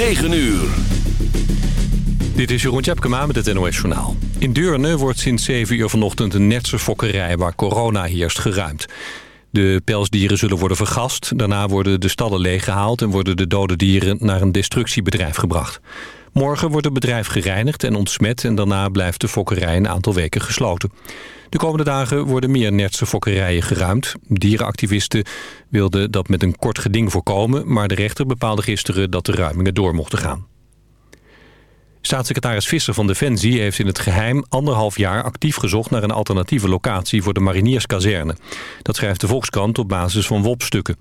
9 uur. Dit is Jeroen Tjepkema met het NOS Journaal. In Deurne wordt sinds 7 uur vanochtend een netse fokkerij waar corona heerst geruimd. De pelsdieren zullen worden vergast. Daarna worden de stallen leeggehaald en worden de dode dieren naar een destructiebedrijf gebracht. Morgen wordt het bedrijf gereinigd en ontsmet en daarna blijft de fokkerij een aantal weken gesloten. De komende dagen worden meer netse fokkerijen geruimd. Dierenactivisten wilden dat met een kort geding voorkomen... maar de rechter bepaalde gisteren dat de ruimingen door mochten gaan. Staatssecretaris Visser van Defensie heeft in het geheim anderhalf jaar actief gezocht naar een alternatieve locatie voor de marinierskazerne. Dat schrijft de Volkskrant op basis van WOP-stukken.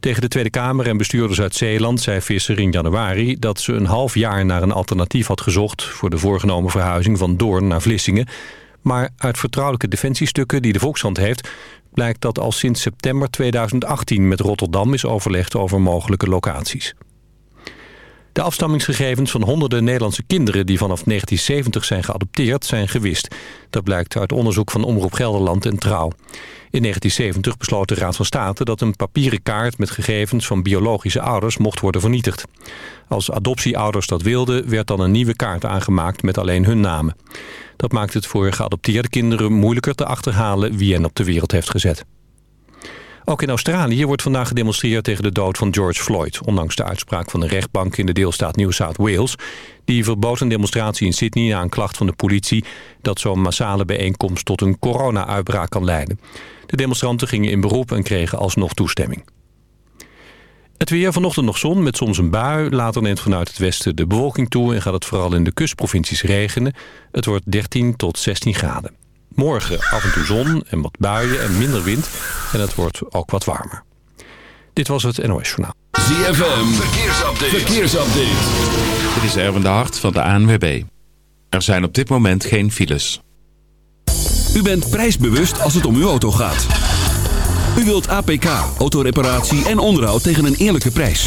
Tegen de Tweede Kamer en bestuurders uit Zeeland zei Visser in januari dat ze een half jaar naar een alternatief had gezocht voor de voorgenomen verhuizing van Doorn naar Vlissingen. Maar uit vertrouwelijke defensiestukken die de Volkskrant heeft blijkt dat al sinds september 2018 met Rotterdam is overlegd over mogelijke locaties. De afstammingsgegevens van honderden Nederlandse kinderen... die vanaf 1970 zijn geadopteerd, zijn gewist. Dat blijkt uit onderzoek van Omroep Gelderland en Trouw. In 1970 besloot de Raad van State dat een papieren kaart... met gegevens van biologische ouders mocht worden vernietigd. Als adoptieouders dat wilden, werd dan een nieuwe kaart aangemaakt... met alleen hun namen. Dat maakt het voor geadopteerde kinderen moeilijker te achterhalen... wie hen op de wereld heeft gezet. Ook in Australië wordt vandaag gedemonstreerd tegen de dood van George Floyd... ondanks de uitspraak van de rechtbank in de deelstaat New South Wales. Die verbood een demonstratie in Sydney na een klacht van de politie... dat zo'n massale bijeenkomst tot een corona-uitbraak kan leiden. De demonstranten gingen in beroep en kregen alsnog toestemming. Het weer vanochtend nog zon met soms een bui. Later neemt vanuit het westen de bewolking toe... en gaat het vooral in de kustprovincies regenen. Het wordt 13 tot 16 graden. Morgen af en toe zon en wat buien en minder wind. En het wordt ook wat warmer. Dit was het NOS Journaal. ZFM, verkeersupdate. verkeersupdate. Dit is Erwin de Hart van de ANWB. Er zijn op dit moment geen files. U bent prijsbewust als het om uw auto gaat. U wilt APK, autoreparatie en onderhoud tegen een eerlijke prijs.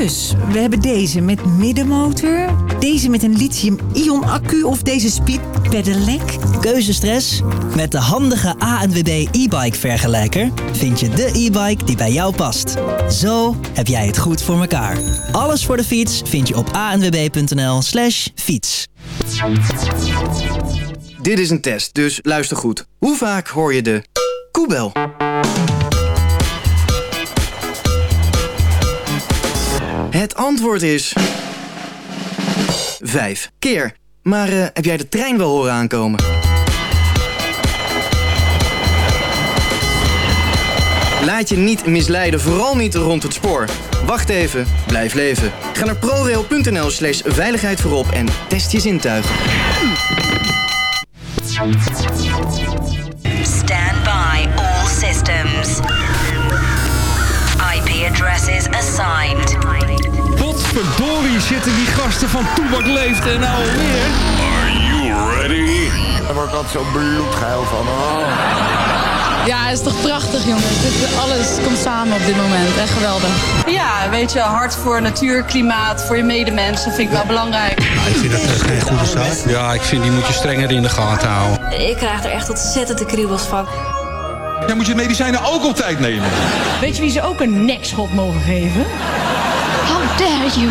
Dus, we hebben deze met middenmotor, deze met een lithium-ion accu of deze speed pedelec. Keuzestress? Met de handige ANWB e-bike vergelijker vind je de e-bike die bij jou past. Zo heb jij het goed voor elkaar. Alles voor de fiets vind je op anwb.nl slash fiets. Dit is een test, dus luister goed. Hoe vaak hoor je de koebel? Het antwoord is... Vijf keer. Maar eh, heb jij de trein wel horen aankomen? Laat je niet misleiden, vooral niet rond het spoor. Wacht even, blijf leven. Ga naar prorail.nl slash veiligheid voorop en test je zintuigen. Zitten die gasten van Toebak Leeft en nou alweer. Are you ready? Daar word ik altijd zo bloedgeil van. Oh. Ja, het is toch prachtig jongens. Dit, alles komt samen op dit moment. Echt geweldig. Ja, weet je, hard voor natuur, klimaat, voor je medemensen vind ik wel belangrijk. Ik vind dat geen goede zaak. Ja, ik vind die moet je strenger in de gaten houden. Ik krijg er echt ontzettend de kriebels van. Dan moet je medicijnen ook op tijd nemen. Weet je wie ze ook een nekschop mogen geven? How dare you?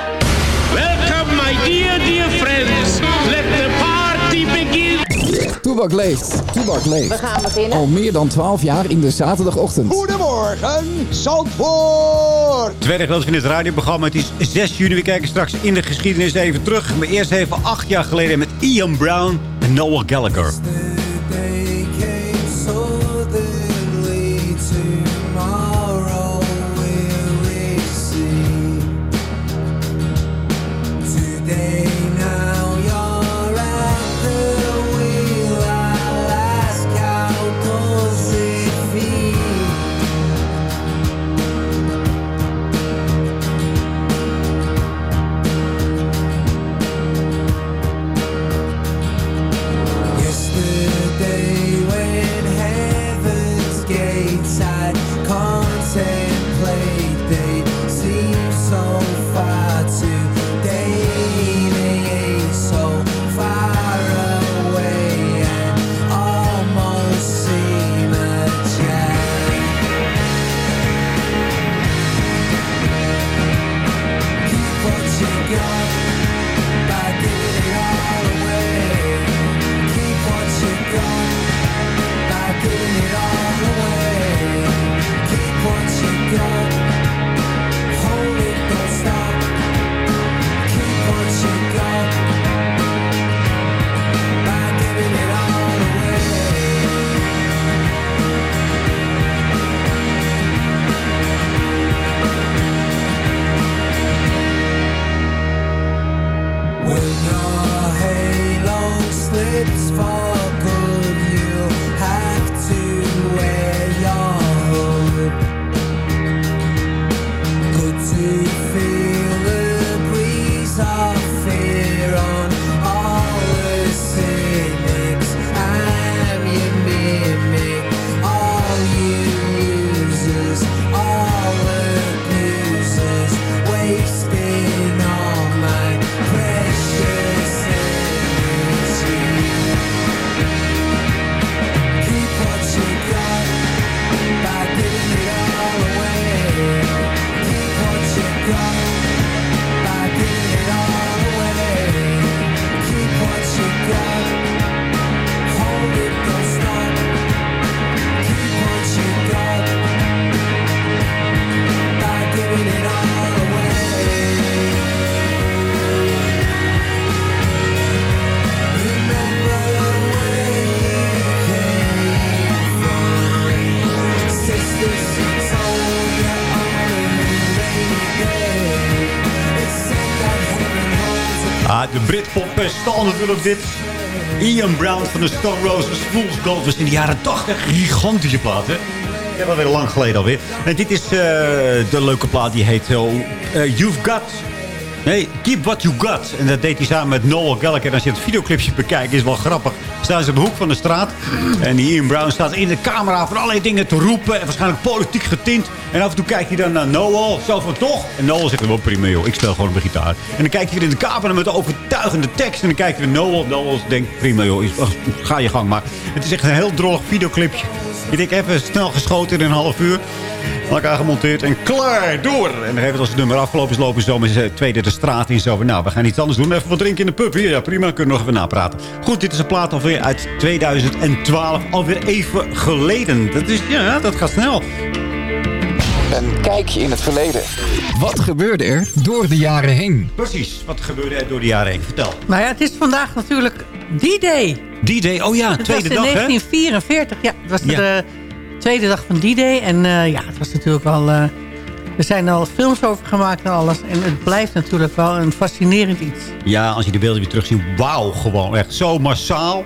Toebak leeft. Toebak leeft. We gaan beginnen. Al meer dan 12 jaar in de zaterdagochtend. Goedemorgen, Zandvoort! Tweede gedeelte van dit radioprogramma. Het is 6 juni. We kijken straks in de geschiedenis even terug. Maar eerst even acht jaar geleden met Ian Brown en Noel Gallagher. Natuurlijk dit. Ian Brown van de Stone Roses. Fool's Gold was in de jaren 80 een gigantische plaat, hè? Ja, wel weer lang geleden alweer. En dit is eh, de leuke plaat, die heet eh, You've Got... Nee, Keep What You Got. En dat deed hij samen met Noel Gallagher. En als je het videoclipje bekijkt, is wel grappig. Staan ze op de hoek van de straat. En Ian Brown staat in de camera van allerlei dingen te roepen. En waarschijnlijk politiek getint. En af en toe kijkt hij dan naar Noel. Zo van toch? En Noel zegt, wel prima joh, ik speel gewoon mijn gitaar. En dan kijkt hij weer in de camera met een overtuigende tekst. En dan kijkt hij weer Noel. Noel denkt, prima joh, ga je gang maar. Het is echt een heel drollig videoclipje. Ik denk even snel geschoten in een half uur. Aan elkaar gemonteerd en klaar, door. En dan even als het nummer afgelopen is, lopen ze zo met z'n tweede de straat in. Zo van, nou, we gaan iets anders doen. Even wat drinken in de pub. Hier, ja, prima, kunnen we nog even napraten. Goed, dit is een plaat alweer uit 2012. Alweer even geleden. Dat is, ja, dat gaat snel. Een kijkje in het verleden. Wat gebeurde er door de jaren heen? Precies, wat gebeurde er door de jaren heen? Vertel. Nou ja, het is vandaag natuurlijk D-Day. D-Day, oh ja, Het tweede dag, hè? 1944, ja. Het was Ja. de tweede dag van D-Day. En eh, ja, het was natuurlijk wel... eh, er zijn al films over gemaakt en alles. En het blijft natuurlijk wel een fascinerend iets. Ja, als je de beelden weer terugziet, wauw, gewoon echt zo massaal.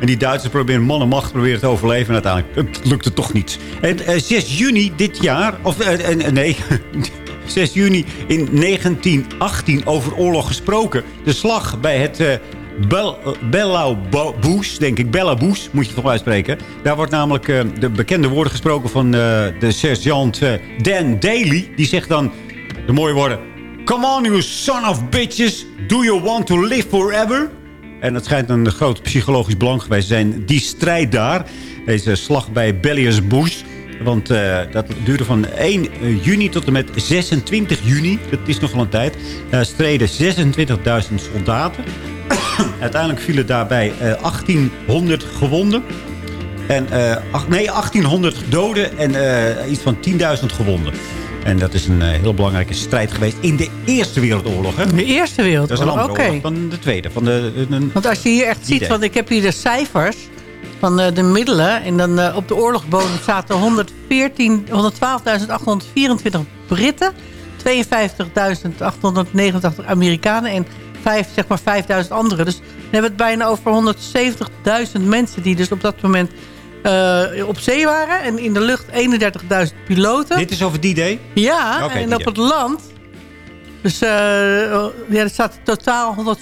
En die Duitsers proberen man en macht proberen te overleven. En uiteindelijk het lukte toch niet. En eh, 6 juni dit jaar, of eh, eh, nee, 6 juni in 1918 over oorlog gesproken. De slag bij het eh Bel, Bellaboes, denk ik. Bellaboes, moet je toch uitspreken. Daar wordt namelijk eh, de bekende woorden gesproken van eh, de sergeant eh, Dan Daly. Die zegt dan de mooie woorden... Come on, you son of bitches. Do you want to live forever? En het schijnt een groot psychologisch belang geweest te zijn. Die strijd daar. Deze slag bij Bellius Bush. Want dat duurde van 1 juni tot en met 26 juni. Dat is nogal een tijd. Daar streden 26.000 soldaten. Uiteindelijk vielen daarbij eh, 1800 gewonden. En, eh, ach- nee, 1800 doden en eh, iets van 10.000 gewonden. En dat is een eh, heel belangrijke strijd geweest in de Eerste Wereldoorlog. Hè? De Eerste Wereldoorlog, oké. oorlog dan de Tweede. Van de, Want als je hier echt ziet, idee. want ik heb hier de cijfers van eh, de middelen. En dan eh, op de oorlogsbodem zaten 114 112.824 Britten, 52.889 Amerikanen en vijf, zeg maar 5.000 anderen. Dus we hebben het bijna over 170.000 mensen die dus op dat moment eh, op zee waren. En in de lucht 31.000 piloten. Dit is over die day? Ja, en op day. het land... Dus eh, ja, er staat totaal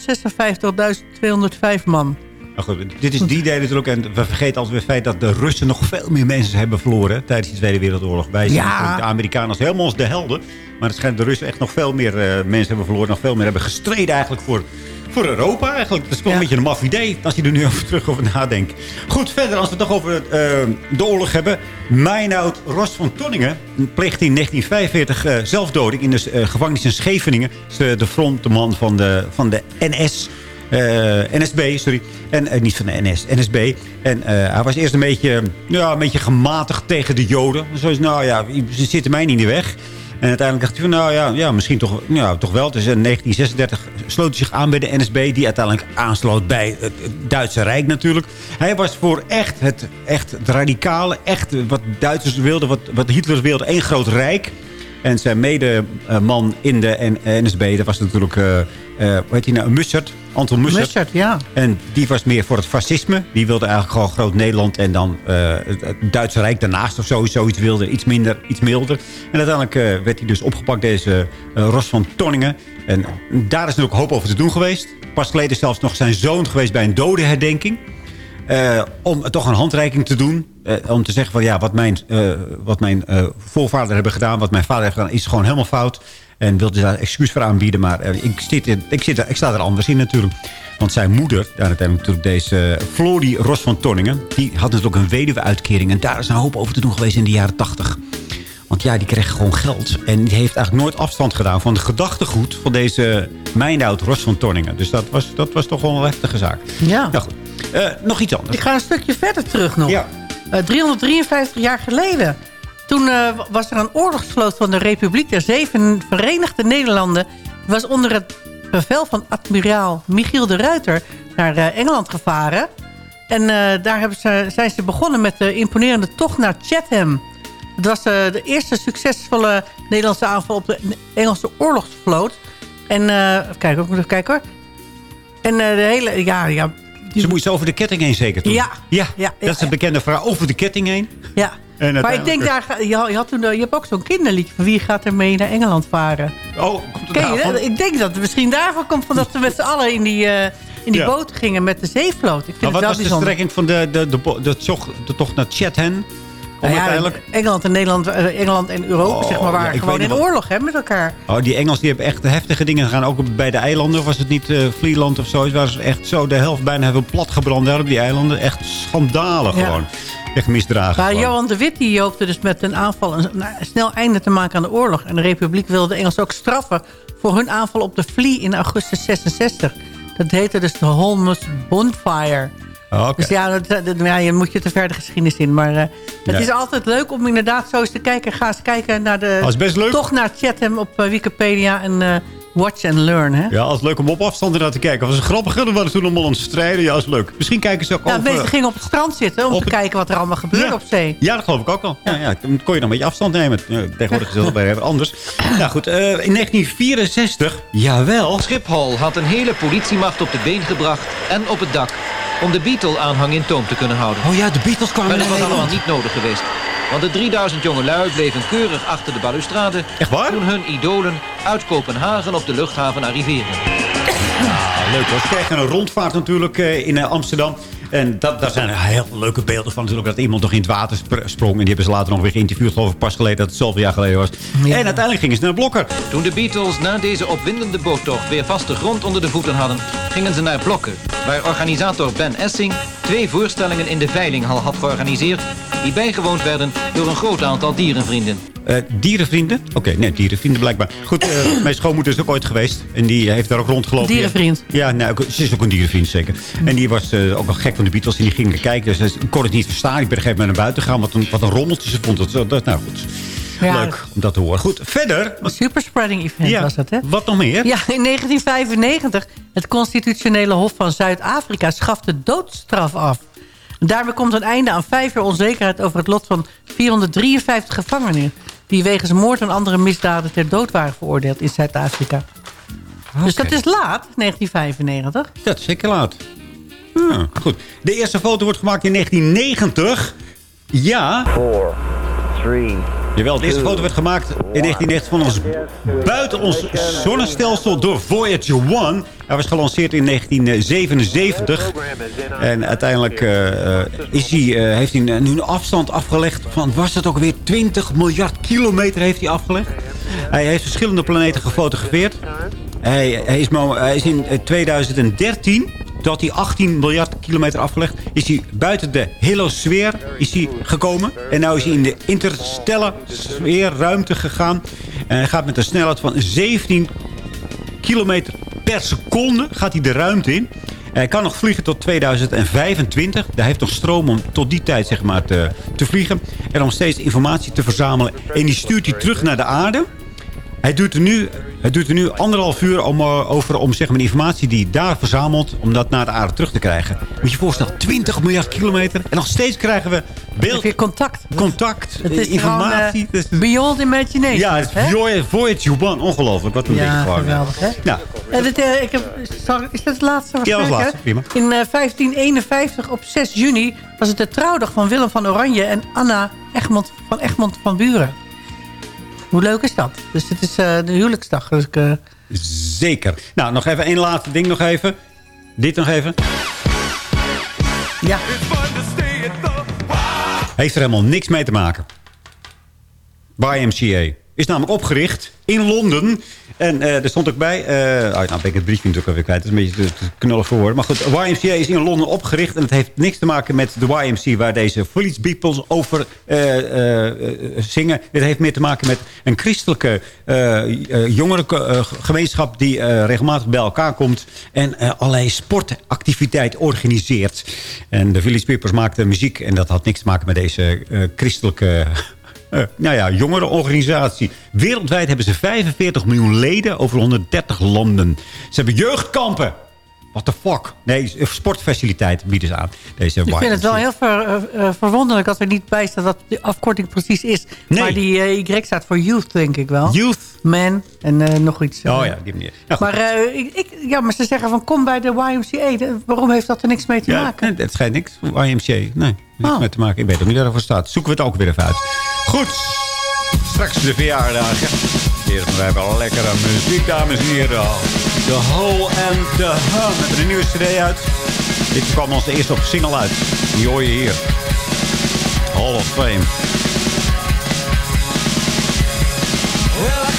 156.205 man. Nou goed, dit is die day natuurlijk. En we vergeten altijd weer het feit dat de Russen nog veel meer mensen hebben verloren tijdens de Tweede Wereldoorlog. Wij zien Ja. natuurlijk de Amerikanen als helemaal als de helden. Maar het schijnt de Russen echt nog veel meer eh, mensen hebben verloren. Nog veel meer hebben gestreden eigenlijk voor, voor Europa eigenlijk. Dat is wel een beetje een maf idee als je er nu over terug over nadenkt. Goed, verder als we het toch over eh, de oorlog hebben. Meinoud Ros van Tonningen pleegde in 1945 eh, zelfdoding in de gevangenis in Scheveningen. Is, de frontman van de, van de NS. Eh, NSB, sorry. En eh, niet van de NS, NSB. En eh, hij was eerst een beetje, ja, een beetje gematigd tegen de Joden. Zoals, nou ja, ze zitten mij niet in de weg. En uiteindelijk dacht hij van, nou ja, ja misschien toch, ja, toch wel. Dus in 1936 sloot hij zich aan bij de NSB... die uiteindelijk aansloot bij het Duitse Rijk natuurlijk. Hij was voor echt het, echt radicale, echt wat Duitsers wilden... wat, wat Hitler wilde, één groot rijk... En zijn medeman in de NSB, dat was natuurlijk, hoe heet hij nou, Mussert, Anton Mussert. Mussert, ja. En die was meer voor het fascisme. Die wilde eigenlijk gewoon groot Nederland en dan eh, het, Duitse Rijk daarnaast of zo, zoiets wilde. Iets minder, iets milder. En uiteindelijk eh, werd hij dus opgepakt, deze eh, Ros van Tonningen. En daar is natuurlijk hoop over te doen geweest. Pas geleden zelfs nog zijn zoon geweest bij een dodenherdenking. Eh, om toch een handreiking te doen. Eh, om te zeggen van ja, wat mijn, eh, wat mijn eh, voorvader hebben gedaan, wat mijn vader heeft gedaan, is gewoon helemaal fout. En wilde daar excuus voor aanbieden. Maar eh, ik, zit ik, zit, ik sta er anders in natuurlijk. Want zijn moeder, daar uiteindelijk natuurlijk deze uh, Florie Ros van Tonningen... die had natuurlijk een weduwe-uitkering. En daar is een hoop over te doen geweest in de jaren tachtig. Want ja, die kreeg gewoon geld. En die heeft eigenlijk nooit afstand gedaan van het gedachtegoed... van deze Meinoud Ros van Tonningen. Dus dat was, dat was toch wel een heftige zaak. Ja. Nou goed, Eh, nog iets anders. Ik ga een stukje verder terug nog. Ja. Eh, 353 jaar geleden. Toen eh, was er een oorlogsvloot van de Republiek der Zeven Verenigde Nederlanden. Die was onder het bevel van admiraal Michiel de Ruiter naar eh, Engeland gevaren. En eh, daar ze, zijn ze begonnen met de imponerende tocht naar Chatham. Het was de eerste succesvolle Nederlandse aanval op de Engelse oorlogsvloot. En kijken, ik moet even kijken hoor. En de hele, ja, ja, Ze moest over de ketting heen zeker toen? Ja. Ja, Ja, dat is een bekende vraag. Over de ketting heen. Ja. En Maar ik denk, daar, je, had- je, had toen, eh, je hebt ook zo'n kinderliedje van wie gaat er mee naar Engeland varen. Oh, komt het? Ik denk dat het misschien daarvan komt van dat we met z'n allen in die, eh, in die Ja. boot gingen met de zeevloot. Ik vind Maar het wat was de strekking van de, de, de, de, tocht- de tocht naar Chatham? Nou ja, uiteindelijk... Engeland en Nederland, eh, Engeland en Europa Oh, zeg maar, waren ja, gewoon in oorlog hè, met elkaar. Oh, die Engels die hebben echt heftige dingen gedaan. Ook bij de eilanden. Was het niet eh Vlieland of zo? Ze echt zo de helft bijna hebben platgebrand daar op die eilanden. Echt schandalen Ja. gewoon. Echt misdragen. Maar. Johan de Witt die hoopte dus met een aanval een, een snel einde te maken aan de oorlog. En de Republiek wilde de Engelsen ook straffen voor hun aanval op de Flee in augustus 66. Dat heette dus de Holmes Bonfire. Oh, oké. Dus ja, dat, dat- ja, je moet je te ver de geschiedenis in. Maar eh, het Ja. is altijd leuk om inderdaad zo eens te kijken. Ga eens kijken naar de... Dat is best leuk. Toch naar Chatham op eh, Wikipedia en eh, watch and learn. Hè? Ja, het is leuk om op afstand naar te kijken. Was grappig. hè? We waren toen allemaal aan het strijden. Ja, dat is leuk. Misschien kijken ze ook Ja, over... mensen gingen op het strand zitten om te het- kijken wat er allemaal gebeurde Ja. op zee. Ja, dat geloof ik ook wel. Ja, ja, dan kon je dan een beetje afstand nemen. Tegenwoordig is dat weer anders. Nou goed, eh, in 1964, jawel. Schiphol had een hele politiemacht op de been gebracht en op het dak... om de Beatle-aanhang in toom te kunnen houden. Oh ja, de Beatles kwamen Maar dat was allemaal niet nodig geweest. Want de 3000 jongelui bleven keurig achter de balustrade... Echt waar? toen hun idolen uit Kopenhagen op de luchthaven arriveren. Ja, leuk hoor. Ze kregen een rondvaart natuurlijk eh, in eh, Amsterdam. En dat, daar zijn er heel leuke beelden van natuurlijk. Dat iemand nog in het water spr- sprong. En die hebben ze later nog weer geïnterviewd. Geloof ik pas geleden dat het zoveel jaar geleden was. En uiteindelijk gingen ze naar Blokker. Toen de Beatles na deze opwindende boottocht weer vaste grond onder de voeten hadden... gingen ze naar Blokken, waar organisator Ben Essing... twee voorstellingen in de Veilinghal had georganiseerd... die bijgewoond werden door een groot aantal dierenvrienden. Eh, dierenvrienden? Oké, nee, dierenvrienden blijkbaar. Goed, eh, mijn schoonmoeder is ook ooit geweest. En die heeft daar ook rondgelopen. Dierenvriend. Ja, nou, ze is ook een dierenvriend, zeker. En die was eh, ook wel gek van de Beatles. En die ging er kijken. Dus ik kon het niet verstaan. Ik ben op een gegeven moment naar buiten gegaan. Wat een, wat een rommeltje ze vond. Dat, dat, nou goed. Ja. Leuk om dat te horen. Goed, verder. Een superspreading event Ja, was dat, hè? Wat nog meer? Ja, in 1995. Het constitutionele hof van Zuid-Afrika schaft de doodstraf af. Daarmee komt een einde aan vijf jaar onzekerheid over het lot van 453 gevangenen... die wegens moord en andere misdaden ter dood waren veroordeeld in Zuid-Afrika. Dus dat is laat, 1995. Dat is zeker laat. Ja, goed. De eerste foto wordt gemaakt in 1990. Ja. 4, 3, Jawel, de eerste foto werd gemaakt in 1990 van ons buiten ons zonnestelsel door Voyager 1. Hij was gelanceerd in 1977. En uiteindelijk eh, is hij, eh, heeft hij nu een afstand afgelegd van... was het ook weer 20 miljard kilometer heeft hij afgelegd. Hij heeft verschillende planeten gefotografeerd. Hij, hij, is, hij is in eh, 2013, dat hij 18 miljard kilometer afgelegd... is hij buiten de helosfeer is hij gekomen. En nu is hij in de interstellar sfeer ruimte gegaan. En hij gaat met een snelheid van 17 kilometer per seconde gaat hij de ruimte in. Hij kan nog vliegen tot 2025. Hij heeft nog stroom om tot die tijd zeg maar, te, te vliegen. En om steeds informatie te verzamelen. En die stuurt hij terug naar de aarde. Hij doet er nu, hij doet er nu anderhalf uur om, eh, over om zeg maar, de informatie die hij daar verzamelt... om dat naar de aarde terug te krijgen. Moet je je voorstellen, 20 miljard kilometer. En nog steeds krijgen we beeld... Heb contact? Contact, Het is informatie. gewoon, eh, beyond imagination. Ja, het is Voy- Voyager 1. Ongelooflijk, wat een Ja, ding gewoon. geweldig, hè? En het, eh, ik heb, sorry, is dat het laatste? Ja, dat laatste, prima. In eh, 1551 op 6 juni was het de trouwdag van Willem van Oranje... en Anna Egmond van Egmond van Buren. Hoe leuk is dat? Dus het is eh, de huwelijksdag. Dus ik, eh, Zeker. Nou, nog even één laatste ding nog even. Dit nog even. Ja. Heeft er helemaal niks mee te maken. YMCA. Is namelijk opgericht in Londen. En eh er stond ook bij... oh, nou ben ik het briefje natuurlijk alweer kwijt. Dat is een beetje te, knullig voor woorden. Maar goed, YMCA is in Londen opgericht. En het heeft niks te maken met de YMC... waar deze Village Beatles over eh, zingen. Het heeft meer te maken met een christelijke jongerengemeenschap... die regelmatig bij elkaar komt... en allerlei sportactiviteiten organiseert. En de Village Beatles maakten muziek... en dat had niks te maken met deze christelijke... eh, nou ja, jongerenorganisatie. Wereldwijd hebben ze 45 miljoen leden over 130 landen. Ze hebben jeugdkampen. What the fuck? Nee, sportfaciliteiten bieden ze aan. Deze ik vind het wel heel ver, eh, eh, verwonderlijk dat er niet bij staat wat de afkorting precies is. Nee. Maar die eh, Y staat voor youth, denk ik wel. Youth. Man en nog iets. Oh ja, die manier. Nou, maar, ik, ik, ja, maar ze zeggen van kom bij de YMCA. De- waarom heeft dat er niks mee te ja, maken? nee, het schijnt niks. YMCA. Nee, niks Oh. mee te maken. Ik weet ook niet waar het voor staat. Zoeken we het ook weer even uit. Goed. Straks de verjaardagen. Eerst maar even lekkere muziek, dames en heren. The Hole and the Hum. Met een nieuwe cd uit. Dit kwam als de eerste op single uit. Die hoor je hier. Hall of Fame. Well,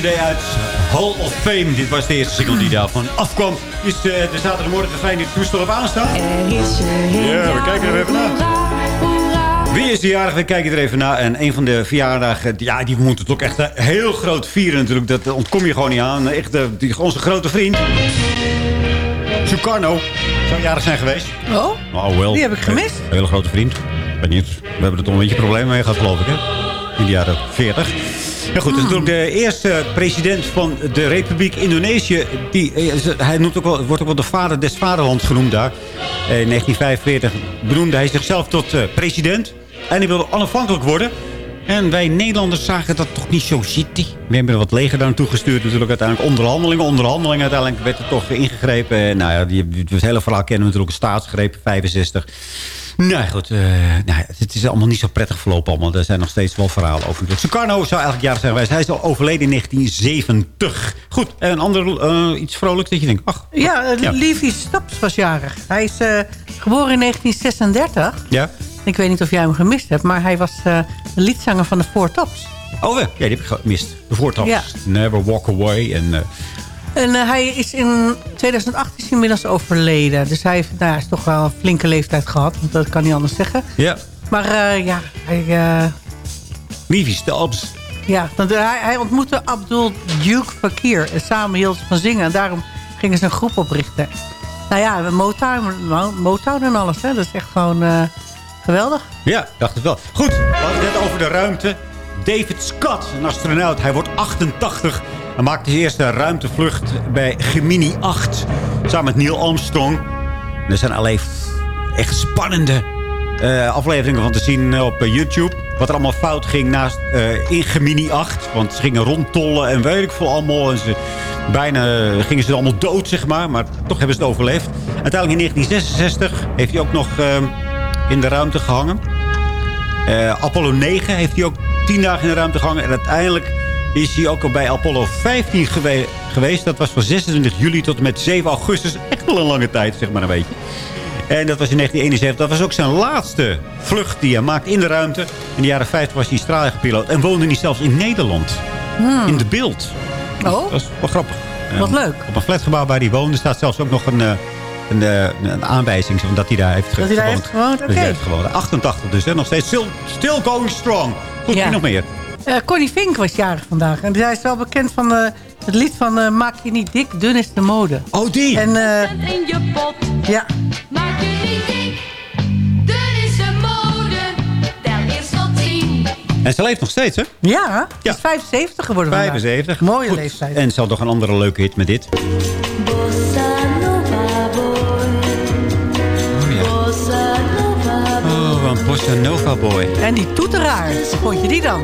cd uit Hall of Fame. Dit was de eerste single die daarvan afkwam. Is uh, de zaterdagmorgen de fijn dit toestel op aanstaan? Ja, we kijken er even naar. Wie is de jarig? We kijken er even naar. En een van de verjaardagen, ja, die moet het ook echt eh, heel groot vieren natuurlijk. Dat ontkom je gewoon niet aan. Echt eh, die, onze grote vriend. Sukarno zou jarig zijn geweest. Oh, oh wel. die heb ik gemist. Een hele grote vriend. Ik weet niet, we hebben er toch een beetje problemen mee gehad, geloof ik, hè? In de jaren 40. Ja, goed, het is natuurlijk de eerste president van de Republiek Indonesië. Die, eh, hij noemt ook wel, wordt ook wel de vader des vaderlands genoemd daar. Eh, In 1945 benoemde hij zichzelf tot eh, president. En hij wilde onafhankelijk worden. En wij Nederlanders zagen dat toch niet zo zitten. We hebben er wat leger daar naartoe gestuurd. Natuurlijk uiteindelijk onderhandelingen. Onderhandelingen uiteindelijk werd er toch ingegrepen. En, nou ja, die, het hele verhaal kennen we natuurlijk. Staatsgreep, 65. Nou goed, uh, nou, het is allemaal niet zo prettig verlopen allemaal. Er zijn nog steeds wel verhalen over. Sukarno zou eigenlijk jarig zijn geweest. Hij is al overleden in 1970. Goed, en een ander uh, iets vrolijks dat je denkt, ach. Ja, ja. Levi Staps was jarig. Hij is geboren in 1936. Ja. Ik weet niet of jij hem gemist hebt, maar hij was de liedzanger van de Four Tops. Oh, ja, die heb ik gemist. De Four Tops. Ja. Never Walk Away en... En uh, hij is in 2008 is inmiddels overleden. Dus hij heeft nou, is toch wel een flinke leeftijd gehad. Want dat kan niet anders zeggen. Ja. Maar uh, ja, hij... Uh, Levi Stalps. Ja, want hij, hij, ontmoette Abdul Duke Fakir. En samen hielden ze van zingen. En daarom gingen ze een groep oprichten. Nou ja, Motown, Motown en alles. Hè. Dat is echt gewoon geweldig. Ja, ik dacht het wel. Goed, we hadden het net over de ruimte. David Scott, een astronaut. Hij wordt 88 hij maakte zijn eerste ruimtevlucht bij Gemini 8. Samen met Neil Armstrong. Er zijn alleen echt spannende uh, afleveringen van te zien op uh, YouTube. Wat er allemaal fout ging naast, uh, in Gemini 8. Want ze gingen rondtollen en weet ik veel allemaal. En ze, bijna gingen ze allemaal dood, zeg maar. Maar toch hebben ze het overleefd. Uiteindelijk in 1966 heeft hij ook nog in de ruimte gehangen. Apollo 9 heeft hij ook tien dagen in de ruimte gehangen. En uiteindelijk is hij ook al bij Apollo 15 gewe geweest. Dat was van 26 juli tot en met 7 augustus. Echt wel een lange tijd, zeg maar een beetje. En dat was in 1971. Dat was ook zijn laatste vlucht die hij maakte in de ruimte. In de jaren 50 was hij straaljagerpiloot. En woonde hij zelfs in Nederland. Hmm. In de beeld. Oh. Dat is wel grappig. Wat leuk. Op een flatgebouw waar hij woonde staat zelfs ook nog een... Een, een, een aanwijzing dat hij daar heeft gewoond. Dat hij daar heeft gewoond, oké. Okay. 88 dus, hè? nog steeds still, still going strong. Goed, ja. nog meer? Uh, Connie Fink was jarig vandaag. En zij is wel bekend van uh, het lied van uh, Maak je niet dik, dun is de mode. Oh, die? En, in je pot. Ja. Maak je niet dik, dun is de mode. Tel eerst tot tien. En ze leeft nog steeds, hè? Ja, ze is 75 geworden 75. Vandaag. Mooie Goed. leeftijd. En ze had nog een andere leuke hit met dit. Bossa Nova boy. En die toeteraar, vond je die dan?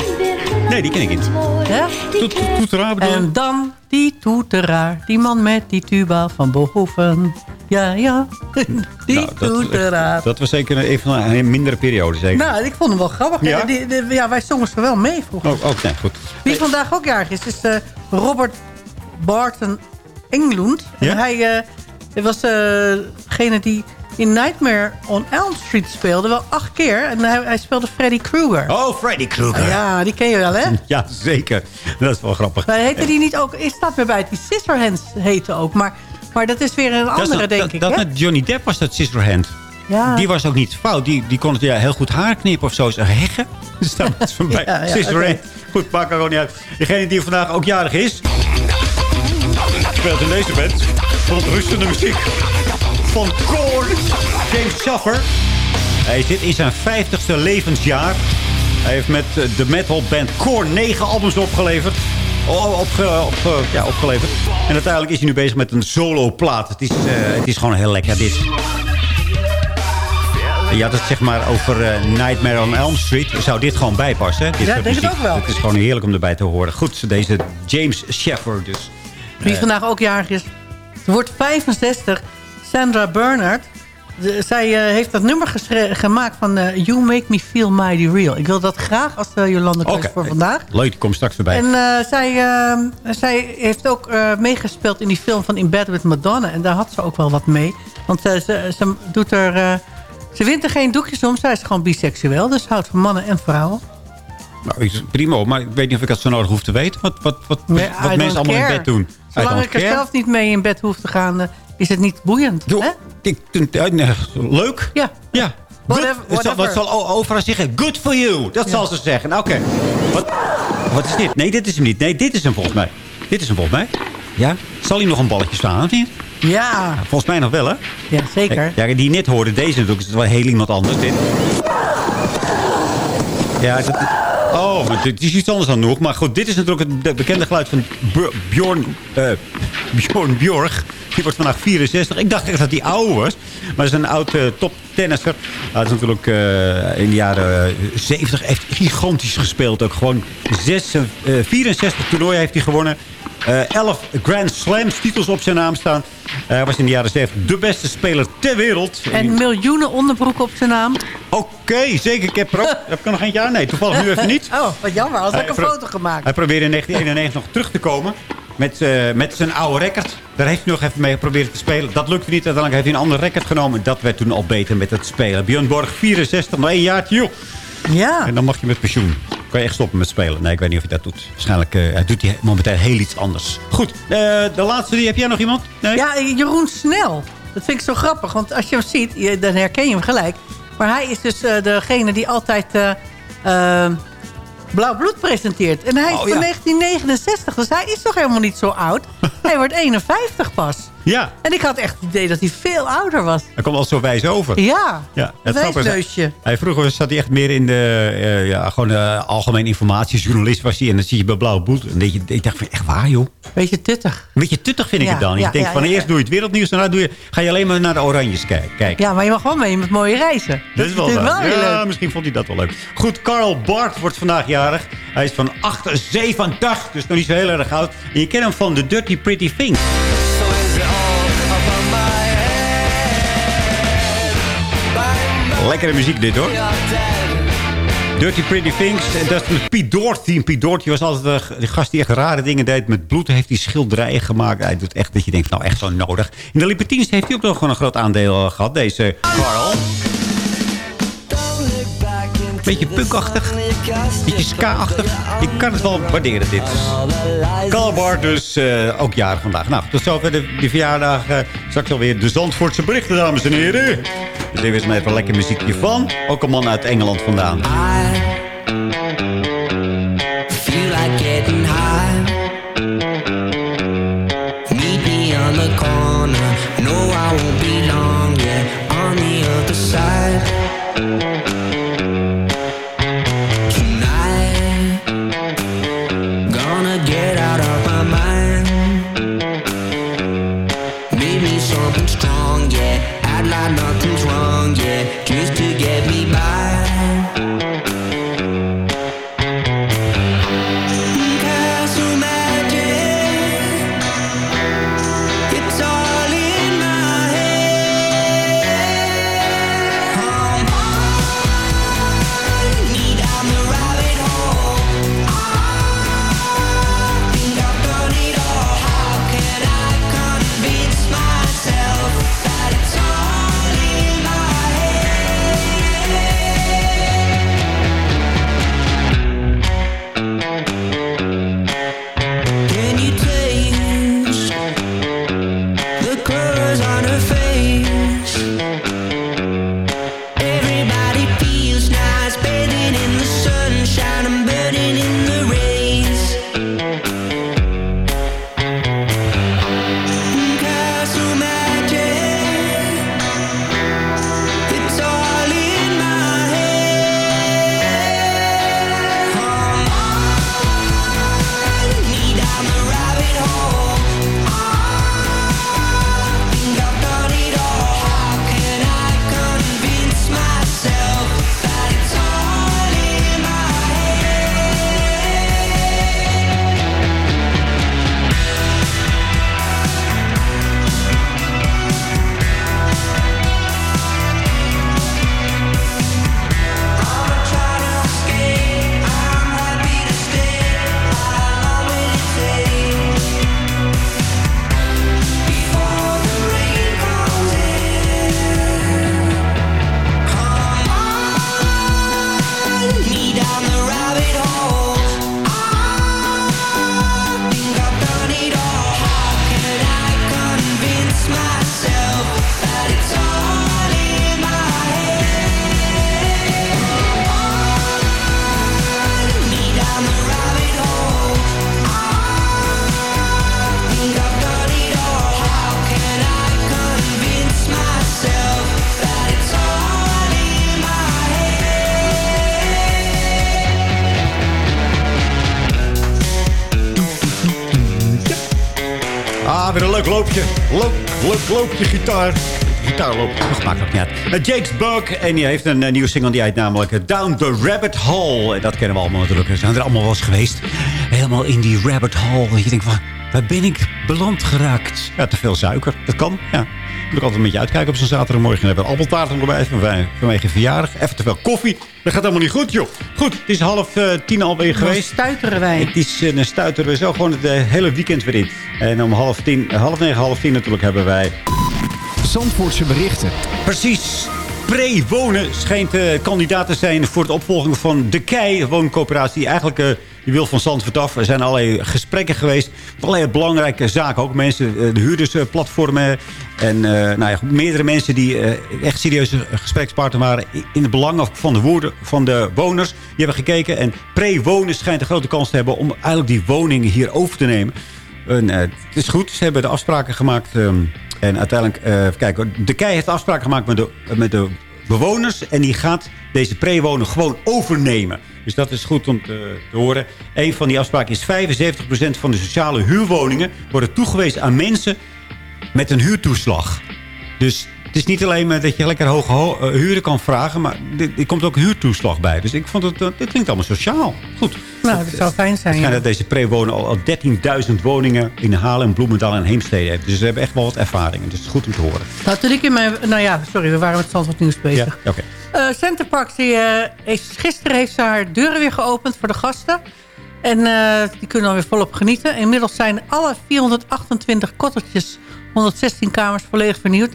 Nee, die ken ik niet. Ja? Toet, toet, toeteraar bedoel En dan die toeteraar, die man met die tuba van boven. Ja, ja, die nou, dat, toeteraar. Dat was zeker even een, een mindere periode, zeker. Nou, ik vond hem wel grappig. Ja? Die, die, ja, wij zongen ze wel mee vroeger. Oh, ook, nee, goed. Wie vandaag ook jarig is, is uh, Robert Barton Englund. Ja? En hij uh, was degene die in Nightmare on Elm Street speelde. Wel acht keer. En hij, hij speelde Freddy Krueger. Oh, Freddy Krueger. Ja, die ken je wel, hè? Ja, zeker. Dat is wel grappig. Maar heette die niet ook... Is dat weer bij die Scissorhands heette ook. Maar, maar dat is weer een andere, dat, denk dat, ik, Dat hè? met Johnny Depp was dat Scissorhand. Ja. Die was ook niet fout. Die, die kon het ja, heel goed haar knippen of zo. Is heggen. Dus dat was van bij. Ja. Goed, maakt er gewoon niet uit. Degene die vandaag ook jarig is... speelt in deze band. Verontrustende muziek. Van Korn. James Schaffer. Hij zit in zijn 50ste levensjaar. Hij heeft met eh, de metalband Korn 9 albums opgeleverd. O- Opge, op, ja, opgeleverd. En uiteindelijk is hij nu bezig met een soloplaat. Het is, eh, het is gewoon heel lekker dit. Je had het zeg maar over eh, Nightmare on Elm Street. Zou dit gewoon bijpassen? Hè? Dit Ja, denk het muziek. ook wel. Het is gewoon heerlijk om erbij te horen. Goed, deze James Sheffer dus. Wie vandaag ook jarig is. Wordt 65. Sandra Bernard. De- zij eh, heeft dat nummer gemaakt van eh, You Make Me Feel Mighty Real. Ik wil dat graag als uh, Jolanda Oké. voor vandaag. Leuk, komt straks voorbij. En zij, zij heeft ook meegespeeld in die film van In Bed With Madonna. En daar had ze ook wel wat mee. Want ze, ze, doet er, ze wint er geen doekjes om. Zij is gewoon biseksueel. Dus houdt van mannen en vrouwen. Nou, is prima, maar ik weet niet of ik dat zo nodig hoef te weten. Wat, wat, wat, Nee, wat mensen allemaal in bed doen. Zolang ik er zelf niet mee in bed hoef te gaan, is het niet boeiend. Hè? Ik, nee, leuk. Ja. Ja. Whatever. Wat zal- Wat zal O- Oprah zeggen? Good for you. Dat zal ze zeggen. Nou, Oké. Wat, wat is dit? Nee, dit is hem niet. Nee, dit is hem volgens mij. Dit is hem volgens mij. Ja? Zal hij nog een balletje staan of niet? Ja. Volgens mij nog wel, hè? Ja, zeker. Ja, die net hoorde deze natuurlijk. is wel heel iemand anders, dit. Ja, dat, oh, dit is iets anders dan nog. Maar goed, dit is natuurlijk het be- bekende geluid van Bjorn, eh Bjorn Bjorg. Die wordt vandaag 64. Ik dacht echt dat hij ouder was. Maar hij is een oud eh, toptennisser. Hij is natuurlijk eh, in de jaren eh, 70 heeft gigantisch gespeeld. Ook gewoon zes, eh, 64 toernooien heeft hij gewonnen. Eh 11 Grand Slams titels op zijn naam staan. Hij was in de jaren 70 de beste speler ter wereld. En miljoenen onderbroeken op zijn naam. Oké, zeker. Ik heb er ook. Heb ik nog eentje aan? Nee, toevallig nu even niet. Oh, wat jammer. Had ik een foto gemaakt. Hij probeerde in 1991 nog terug te komen. Met, eh, met zijn oude record. Daar heeft hij nog even mee geprobeerd te spelen. Dat lukte niet. Uiteindelijk heeft hij een ander record genomen. Dat werd toen al beter met het spelen. Björn Borg, 64, maar één jaartje, joh. Ja. En dan mag je met pensioen. Kan je echt stoppen met spelen. Nee, ik weet niet of hij dat doet. Waarschijnlijk eh, hij doet hij momenteel heel iets anders. Goed, eh, de laatste die. Heb jij nog iemand? Nee? Ja, Jeroen Snel. Dat vind ik zo grappig, want als je hem ziet, dan herken je hem gelijk. Maar hij is dus eh, degene die altijd Blauw Bloed presenteert. En hij is Oh, van ja. 1969, dus hij is toch helemaal niet zo oud. hij wordt 51 pas. Ja, En ik had echt het idee dat hij veel ouder was. hij komt al zo wijs over. Ja, Ja, is, wijsneusje. Hij vroeger zat hij echt meer in de eh, ja, gewoon uh, algemeen informatiejournalist was hij. En dan zie je bij Blauw Bloed. En je, ik dacht van, echt waar joh? Beetje tuttig. Een beetje tuttig vind ik Ja, het dan. ja, denkt ja, van eerst doe je het wereldnieuws. Daarna doe je, ga je alleen maar naar de oranjes kijken. Kijk. Ja, maar je mag wel mee met mooie reizen. Dat, is wel ja, leuk. misschien vond hij dat wel leuk. Goed, Carl Bart wordt vandaag jarig. Hij is van 78, dus nog niet zo heel erg oud. En je kent hem van The Dirty Pretty Things. Lekkere muziek dit hoor. Dirty Pretty Things. En dat is met Piet Doherty. En Piet Doherty was altijd de, de gast die echt rare dingen deed. Met bloed heeft hij schilderijen gemaakt. Hij doet echt dat je denkt, nou echt zo nodig. In de Libertines heeft hij ook nog gewoon een groot aandeel eh, gehad. Deze Carl. Beetje punkachtig. Beetje ska-achtig. Ik kan het wel waarderen, dit. Carl Bart dus eh, ook jarig vandaag. Nou, tot zover de, de verjaardag. eh, straks alweer de Zandvoortse berichten, dames en heren. Dus eens maar even lekker muziekje van. Ook een man uit Engeland vandaan. Something strong. Yeah, act like nothing's wrong. Yeah, just to get me by. Loopje. Leuk, leuk loopje gitaar. Gitaarloopje, dat maakt ook niet uit. Uh, Jake's Bug. En die heeft een eh, nieuwe single. Die heet namelijk eh, Down the Rabbit Hole. En dat kennen we allemaal natuurlijk. We zijn er allemaal wel eens geweest. Helemaal in die rabbit hole. Dat je denkt van, waar ben ik beland geraakt? Ja, te veel suiker. Dat kan, ja. Moet ik altijd een beetje uitkijken op zo'n zaterdagmorgen. Dan hebben we appeltaart erbij van vanwege verjaardag. Even te veel koffie. Dat gaat helemaal niet goed, joh. Goed, het is half uh, tien alweer geweest. stuiteren wij. Het is een stuiteren we zo gewoon het uh, hele weekend weer in. En om half tien, half negen, half tien natuurlijk hebben wij... Zandvoortse berichten. Precies. Pre-wonen schijnt uh, kandidaat te zijn voor de opvolging van De Kei, wooncoöperatie. Eigenlijk uh, die wil van Zandvoort af. Er zijn allerlei gesprekken geweest. Allerlei belangrijke zaken. Ook mensen, uh, de huurdersplatformen. En nou ja, meerdere mensen die echt serieuze gesprekspartner waren. In het belang van de, woorden, van de woners. Die hebben gekeken. En pre-wonen schijnt een grote kans te hebben om eigenlijk die woningen hier over te nemen. En, het is goed. Ze hebben de afspraken gemaakt... Um, en uiteindelijk, uh, kijk, de KEI heeft afspraken gemaakt met de, met de bewoners. En die gaat deze pre-wonen gewoon overnemen. Dus dat is goed om te, horen. Een van die afspraken is 75% van de sociale huurwoningen... worden toegewezen aan mensen met een huurtoeslag. Dus het is niet alleen dat je lekker hoge ho uh, huren kan vragen... maar er komt ook een huurtoeslag bij. Dus ik vond het, dit klinkt allemaal sociaal. Goed. Nou, dat zou fijn zijn. Het ja. dat deze pre-wonen al, al 13.000 woningen in Haarlem, Bloemendaal en Heemstede heeft. Dus ze hebben echt wel wat ervaringen. Dus het is goed om te horen. Nou, toen ik in mijn... Nou ja, sorry, we waren met Zandvoort Nieuws bezig. Ja, oké. Okay. Uh, Centerpark, die, heeft, gisteren heeft ze haar deuren weer geopend voor de gasten. En die kunnen dan weer volop genieten. Inmiddels zijn alle 428 kottertjes, 116 kamers volledig vernieuwd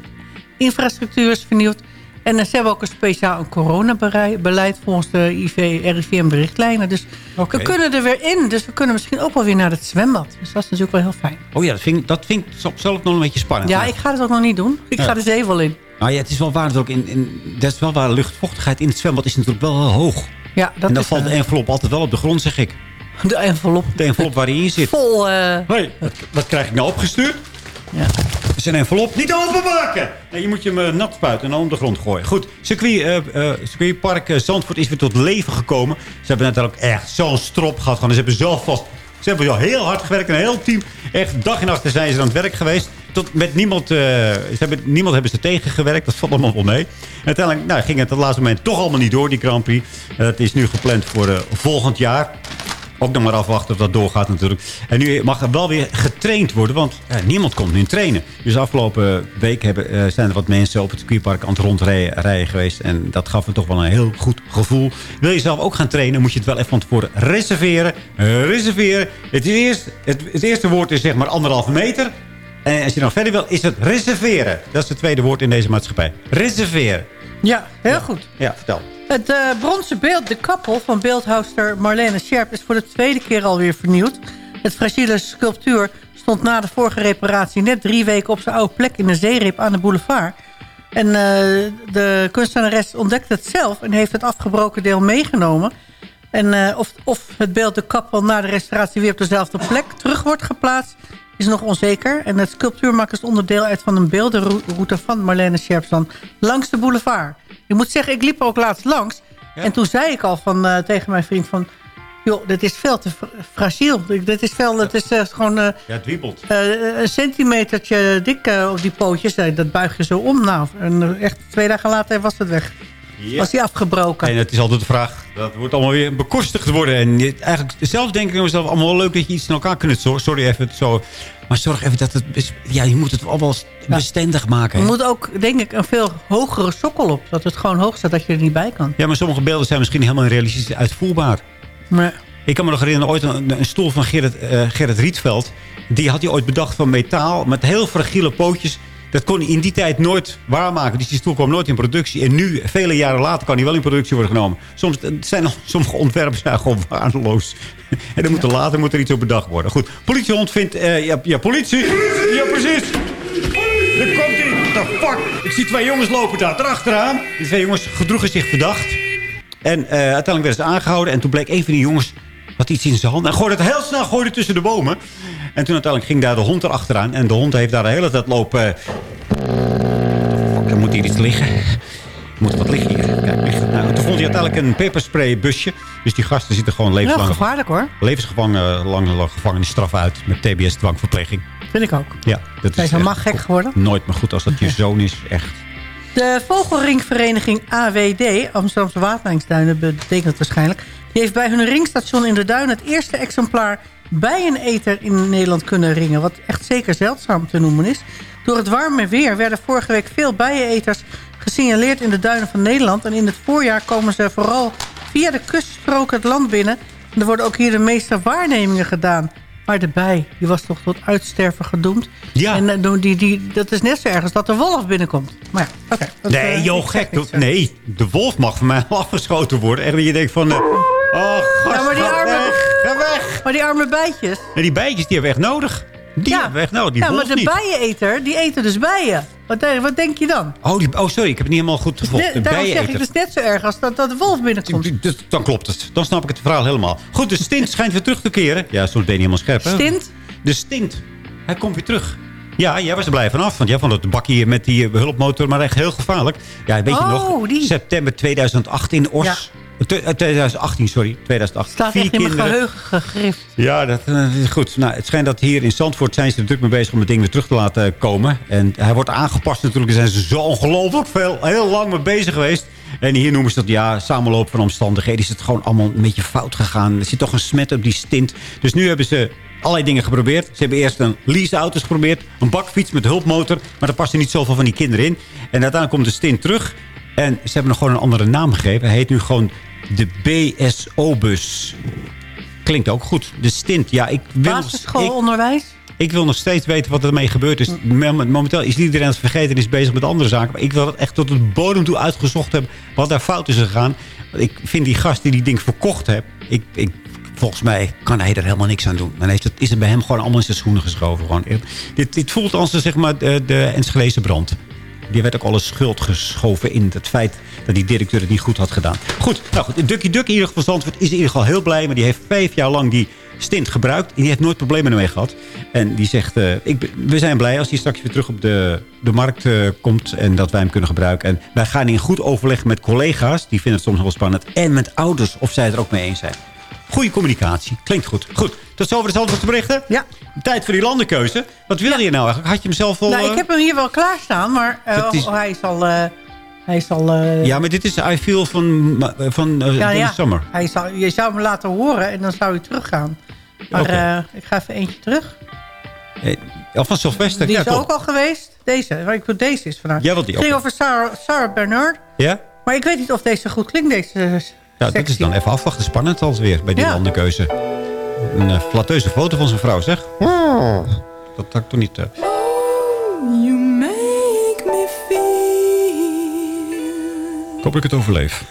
infrastructuur is vernieuwd. En ze hebben ook een speciaal een coronabeleid volgens de IV, RIVM-berichtlijnen. Dus okay. we kunnen er weer in. Dus we kunnen misschien ook wel weer naar het zwembad. Dus dat is natuurlijk wel heel fijn. Oh ja, dat vind ik, dat vind ik zelf nog een beetje spannend. Ja, ik ga het ook nog niet doen. Ik ja. ga de zee wel in. Nou ja, het is wel waar. Dat, ook in, in, dat is wel waar. Luchtvochtigheid in het zwembad is natuurlijk wel heel hoog. Ja, dat en dan is, valt de envelop altijd wel op de grond, zeg ik. De envelop? De envelop waar hij in zit. Vol. Uh... Hey, wat, wat krijg ik nou opgestuurd? Ja. Het is een envelop. Niet openmaken! Nee, je moet je hem nat spuiten en dan om de grond gooien. Goed, circuit, uh, uh, circuitpark Zandvoort is weer tot leven gekomen. Ze hebben net ook echt zo'n strop gehad. Gewoon. Ze hebben zelf vast... Ze hebben al heel hard gewerkt. Een heel team. Echt dag en nacht zijn ze aan het werk geweest. Tot met niemand, ze hebben, niemand hebben ze tegengewerkt. Dat valt allemaal wel mee. En uiteindelijk nou, ging het het laatste moment toch allemaal niet door, die Grand Prix. Het is nu gepland voor volgend jaar. Ook nog maar afwachten of dat doorgaat natuurlijk. En nu mag er wel weer getraind worden, want ja, niemand komt nu trainen. Dus afgelopen week hebben, uh, zijn er wat mensen op het circuitpark aan het rondrijden geweest. En dat gaf me toch wel een heel goed gevoel. Wil je zelf ook gaan trainen, moet je het wel even van tevoren reserveren. Reserveren. Het, eerst, het, het eerste woord is zeg maar anderhalve meter. En als je nog verder wil, is het reserveren. Dat is het tweede woord in deze maatschappij. Reserveren. Ja, heel ja. goed. Ja, vertel. Het uh, bronzen beeld De Kappel van beeldhouster Marlene Scherp... is voor de tweede keer alweer vernieuwd. Het fragiele sculptuur stond na de vorige reparatie... net drie weken op zijn oude plek in de zeerip aan de boulevard. En uh, de kunstenares ontdekte het zelf... en heeft het afgebroken deel meegenomen. En uh, of, of het beeld De Kappel na de restauratie... weer op dezelfde plek terug wordt geplaatst... is nog onzeker. En het sculptuur maakt dus onderdeel uit van een beeldenroute... van Marlene Scherpstan langs de boulevard... Ik moet zeggen, ik liep er ook laatst langs. Ja? En toen zei ik al van, uh, tegen mijn vriend van... joh, dit is veel te fragiel. Dit is veel, het is uh, gewoon... Uh, ja, het wiebelt. een centimetertje dik op die pootjes. dat buig je zo om. Nou, en echt twee dagen later was het weg. Was die afgebroken. En het is altijd de vraag, dat wordt allemaal weer bekostigd worden. En eigenlijk zelf denk ik mezelf allemaal leuk dat je iets in elkaar kunt. Sorry even zo. Maar zorg even dat het... Ja, je moet het allemaal bestendig maken. Je moet ook, denk ik, een veel hogere sokkel op. Dat het gewoon hoog staat, dat je er niet bij kan. Ja, maar sommige beelden zijn misschien helemaal realistisch uitvoerbaar. Nee. Ik kan me nog herinneren, ooit een, een stoel van Gerrit, uh, Gerrit Rietveld. Die had hij ooit bedacht van metaal. Met heel fragiele pootjes. Dat kon hij in die tijd nooit waarmaken. Dus die stoel kwam nooit in productie. En nu, vele jaren later, kan hij wel in productie worden genomen. Soms zijn sommige ontwerpen zijn gewoon waardeloos. En dan moet er later moet er iets op bedacht worden. Goed, politiehond vindt... Uh, ja, ja, politie! Ja, precies! Er komt hij! What the fuck? Ik zie twee jongens lopen daar erachteraan. Die twee jongens gedroegen zich verdacht. En uh, uiteindelijk werden ze aangehouden. En toen bleek een van die jongens... had iets in zijn hand. En gooide het heel snel gooide tussen de bomen. En toen uiteindelijk ging daar de hond erachteraan. En de hond heeft daar de hele tijd lopen... Fuck, er moet hier iets liggen. Er moet wat liggen hier. Kijk, liggen. Nou, toen vond hij uiteindelijk een pepperspray busje. Dus die gasten zitten gewoon levenslang... Ja, gevaarlijk hoor. Levensgevangen lang, lang gevangenisstraf uit. Met tbs dwangverpleging. Vind ik ook. Ja, dat Hij is helemaal gek geworden. Nooit meer goed als dat je zoon is. Echt. De vogelringvereniging AWD, Amsterdamse Waterlijnsduinen betekent het waarschijnlijk... die heeft bij hun ringstation in de duinen het eerste exemplaar bijeneter in Nederland kunnen ringen. Wat echt zeker zeldzaam te noemen is. Door het warme weer werden vorige week veel bijeneters gesignaleerd in de duinen van Nederland. En in het voorjaar komen ze vooral via de kuststroken het land binnen. En er worden ook hier de meeste waarnemingen gedaan. Maar de bij, die was toch tot uitsterven gedoemd. Ja. En eh, die, die, dat is net zo erg als dat de wolf binnenkomt. Maar ja, oké. dat, Nee, eh, joh, gek. Nee, de wolf mag van mij afgeschoten worden. Dat je denkt van... eh, oh, gast, Ja, maar die ga arme, weg. Maar die arme bijtjes. Die bijtjes, die hebben we echt nodig. Die hebben we echt nodig. Die ja, maar de niet. bijeneter, die eten dus bijen. Wat, denk- wat denk je dan? Oh, die, oh, sorry, ik heb het niet helemaal goed gevolgd. De daarom zeg ik, het is net zo erg als dat, dat de wolf binnenkomt. Dus dan klopt het. Dan snap ik het verhaal helemaal. Goed, de stint schijnt weer terug te keren. Ja, soms ben je niet helemaal scherp, hè? Stint? De stint. Hij komt weer terug. Ja, jij was er blij vanaf. Want jij vond het bakje met die eh, hulpmotor maar echt heel gevaarlijk. Ja, weet je Oh, nog? die. September 2008 in Os. Ja. Eh, tw- eh, 2018, sorry. 2008. Staat Vier echt in mijn kinderen. geheugen gegrift. Ja, dat eh, is goed. Nou, het schijnt dat hier in Zandvoort zijn ze er druk mee bezig om het ding weer terug te laten komen. En hij wordt aangepast natuurlijk. Daar zijn ze zo ongelooflijk veel, heel lang mee bezig geweest. En hier noemen ze dat, ja, samenloop van omstandigheden. Is het gewoon allemaal een beetje fout gegaan. Er zit toch een smet op die stint. Dus nu hebben ze allerlei dingen geprobeerd. Ze hebben eerst een leaseauto's geprobeerd. Een bakfiets met hulpmotor. Maar daar passen niet zoveel van die kinderen in. En uiteindelijk komt de stint terug. En ze hebben nog gewoon een andere naam gegeven. Hij heet nu gewoon de BSO-bus. Klinkt ook goed. De stint, ja, ik wil... ik- Basisschoolonderwijs? ik wil nog steeds weten wat er ermee gebeurd is. Mom- Momenteel is iedereen het vergeten en is bezig met andere zaken. Maar ik wil het echt tot het bodem toe uitgezocht hebben. Wat daar fout is gegaan. Ik vind die gast die die ding verkocht heeft. Ik, ik, volgens mij kan hij er helemaal niks aan doen. Dan heeft het, is het bij hem gewoon allemaal in zijn schoenen geschoven. Gewoon. Dit, dit voelt als zeg maar, de, de brand. Die werd ook alle schuld geschoven in het feit dat die directeur het niet goed had gedaan. Goed, nou goed. Ducky Duck in ieder geval Zandvoort is in ieder geval heel blij. Maar die heeft vijf jaar lang die stint gebruikt. En die heeft nooit problemen ermee gehad. En die zegt, eh, ik, we zijn blij als hij straks weer terug op de, de markt eh, komt. En dat wij hem kunnen gebruiken. En wij gaan in goed overleg met collega's. Die vinden het soms wel spannend. En met ouders of zij het er ook mee eens zijn. Goede communicatie. Klinkt goed. Goed. Tot zover de Zandvoortse berichten. Ja. Tijd voor die landenkeuze. Wat wilde je nou eigenlijk? Had je hem zelf al... Nou, ik eh, heb hem hier wel klaarstaan, maar eh, is- oh, hij is al... eh, hij is al Ja, maar dit is I Feel van, van ja, ja. Summer. Hij zou, je zou me laten horen en dan zou hij teruggaan. Maar ik ga even eentje terug. Eh, Of van Sylvester. Die ja, is klopt. ook al geweest. Deze, maar ik bedoel, deze is vandaag. Jij wilt die Het ging ook. over Sarah, Sarah Bernard. Ja? Maar ik weet niet of deze goed klinkt, deze eh, Ja, dat is dan even afwachten. Spannend alweer bij die Ja. landenkeuze. Een uh, flatteuze foto van zijn vrouw, zeg. Dat had ik toch niet... eh. You make me feel Ik hoop ik het overleef.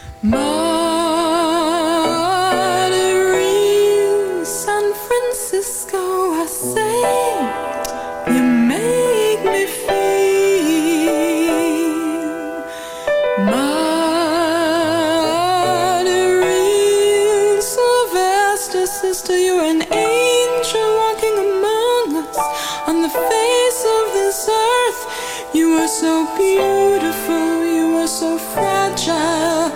So beautiful, you are so fragile,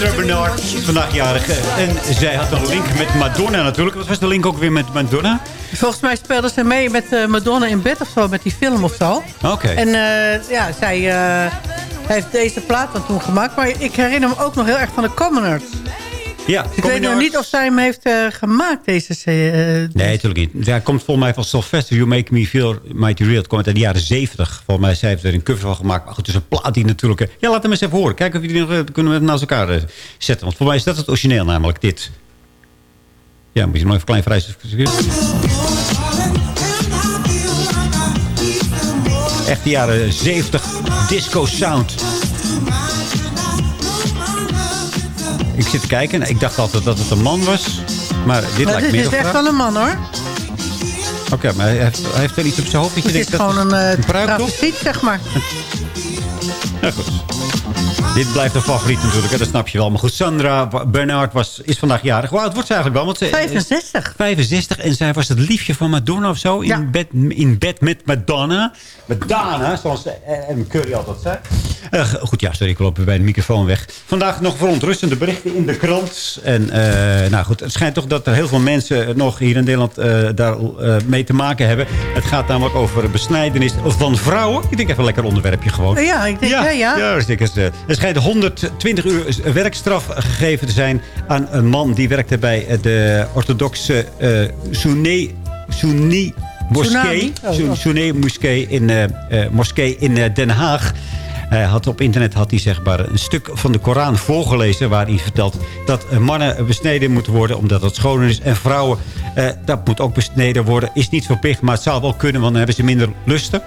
Sandra Bernard vandaag jarig. En zij had een link met Madonna natuurlijk. Wat was de link ook weer met Madonna? Volgens mij speelde ze mee met eh, Madonna in bed of zo, met die film of zo. Oké. En eh, ja, zij eh, heeft deze plaat dan toen gemaakt. Maar ik herinner me ook nog heel erg van de Commoners. Ja, Ik weet nog niet of zij hem heeft eh, gemaakt, deze... eh, Nee, natuurlijk niet. Hij komt volgens mij van Sylvester. You Make Me Feel Mighty Real. Het komt uit de jaren 70. Volgens mij zij heeft er een cover van gemaakt. Maar goed, het is een plaat die natuurlijk... eh, Ja, laat hem eens even horen. Kijken of we die nog kunnen we naast elkaar zetten. Want voor mij is dat het origineel namelijk, dit. Ja, moet je nog even klein vrij... Echt de jaren 70 disco sound. Ik zit te kijken. Ik dacht altijd dat het een man was. Maar dit maar lijkt dit meer is echt wel een man, hoor. Oké, maar hij heeft, hij heeft wel iets op zijn hoofd. dat je Het is denkt, dat gewoon een, eh een travestiet, zeg maar. Ja, goed. Dit blijft een favoriet natuurlijk, hè, dat snap je wel. Maar goed, Sandra Bernard was, is vandaag jarig. Hoe oud wordt ze eigenlijk wel? Want ze, 65. 65. En zij was het liefje van Madonna of zo. In, bed, in bed met Madonna. Madonna, zoals Adam Curry altijd zei. Eh, goed, ja, sorry, ik loop bij de microfoon weg. Vandaag nog verontrustende berichten in de krant. En eh, nou goed, het schijnt toch dat er heel veel mensen nog hier in Nederland eh, daar eh, mee te maken hebben. Het gaat namelijk over besnijdenis van vrouwen. Ik denk even een lekker onderwerpje gewoon. Ja, ik denk, ja, ja. Ja, eh, Er schijnt 120 uur werkstraf gegeven te zijn aan een man die werkte bij de orthodoxe eh Sunni, Sunni moskee. Oh, oh. Sunni moskee in, eh, eh, moskee in Den Haag. Hij had op internet had hij zeg maar een stuk van de Koran voorgelezen... waar hij vertelt dat mannen besneden moeten worden omdat het schoner is. En vrouwen, eh, dat moet ook besneden worden. Is niet verplicht, maar het zou wel kunnen... want dan hebben ze minder lusten.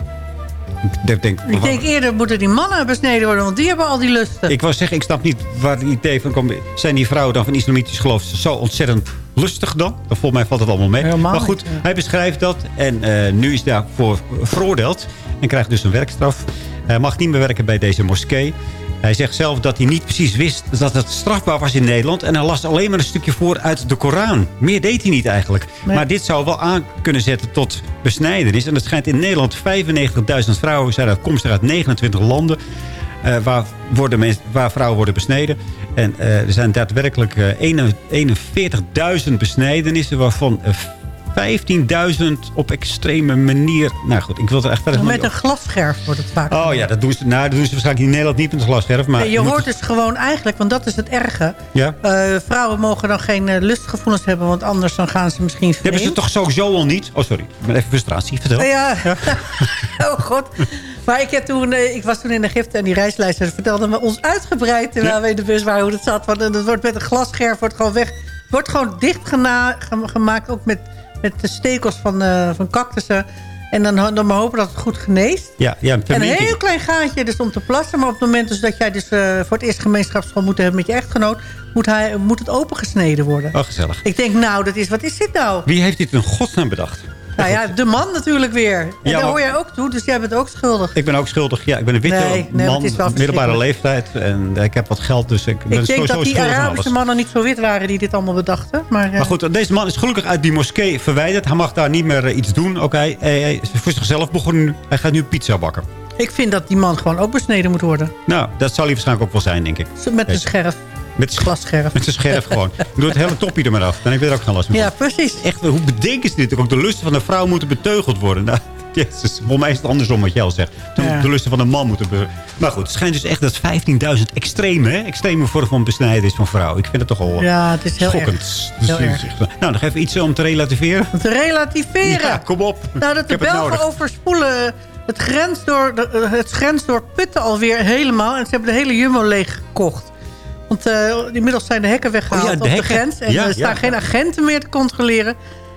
Ik denk, Ik denk eerder moeten die mannen besneden worden, want die hebben al die lusten. ik wou zeggen, ik snap niet waar het idee van komt. Zijn die vrouwen dan van islamitisch geloof zo ontzettend lustig dan? Volgens mij valt het allemaal mee. Helemaal maar goed, niet, ja. hij beschrijft dat. En eh, nu is hij daarvoor veroordeeld. En krijgt dus een werkstraf. Hij mag niet meer werken bij deze moskee. Hij zegt zelf dat hij niet precies wist dat het strafbaar was in Nederland. En hij las alleen maar een stukje voor uit de Koran. Meer deed hij niet eigenlijk. Nee. Maar dit zou wel aan kunnen zetten tot besnijdenis. En het schijnt in Nederland 95.000 vrouwen zijn afkomstig uit 29 landen. eh, waar, worden mensen, waar vrouwen worden besneden. En eh, er zijn daadwerkelijk eh, 41 41.000 besnijdenissen. Waarvan eh, 15.000 op extreme manier... Nou goed, ik wil er echt verder Met een glasscherf wordt het vaak. Oh ja, dat doen, ze, nou, dat doen ze waarschijnlijk in Nederland niet met een glasscherf. Maar Nee, je hoort dus gewoon eigenlijk, want dat is het erge. Ja? Eh, vrouwen mogen dan geen eh, lustgevoelens hebben, want anders dan gaan ze misschien Dat hebben ze vreemd. toch sowieso al niet? Oh, sorry. Ik ben even frustratie. Vertel. Ja. oh god. Maar ik, heb toen, eh, ik was toen in Egypte en die reisleider vertelde me ons uitgebreid... terwijl we in de bus waren hoe dat zat. Want dat wordt met een glasscherf wordt gewoon weg. Het wordt gewoon dicht gemaakt, ook met, met de stekels van, eh, van cactussen. En dan, dan maar hopen dat het goed geneest. Ja, ja, En een heel klein gaatje dus om te plassen. Maar op het moment dus dat jij dus, eh, voor het eerst gemeenschapschool moet hebben met je echtgenoot... moet, hij, moet het opengesneden worden. Oh, gezellig. Ik denk, nou, dat is, wat is dit nou? Wie heeft dit in godsnaam bedacht? Nou ja, de man natuurlijk weer. En Ja, daar hoor jij ook toe, dus jij bent ook schuldig. Ik ben ook schuldig. Ja, ik ben een witte Nee, nee, man, middelbare leeftijd. En ik heb wat geld, dus ik ben Ik denk sowieso dat die schuldig Arabische mannen niet zo wit waren die dit allemaal bedachten. Maar, eh, Maar goed, deze man is gelukkig uit die moskee verwijderd. Hij mag daar niet meer eh, iets doen. Oké, hij, hij is voor zichzelf begonnen. Hij gaat nu pizza bakken. ik vind dat die man gewoon ook besneden moet worden. Nou, dat zal hij waarschijnlijk ook wel zijn, denk ik. Met een scherf. Met een glasscherf. Met zijn scherf gewoon. Doe het hele topje er maar af. Dan heb je er ook geen last meer Ja, van. precies. Echt, hoe bedenken ze dit? Ook de lusten van de vrouw moeten beteugeld worden. Nou, jezus, volgens mij is het andersom wat jij al zegt. De, Ja. de lusten van de man moeten... Be maar goed, het schijnt dus echt dat 15.000 extreme, hè? extreme vorm van besnijden is van vrouw. Ik vind het toch al Ja, het is heel schokkend. Dus echt- nou, nog even iets om te relativeren. Om te relativeren. Ja, kom op. Nou, dat de Belgen overspoelen het grens, door, de- eh, het grens door Putten alweer helemaal. En ze hebben de hele Jumbo leeg gekocht. Want eh, inmiddels zijn de hekken weggehaald Oh ja, de op hekken. de grens. En Ja, er staan ja. geen agenten meer te controleren.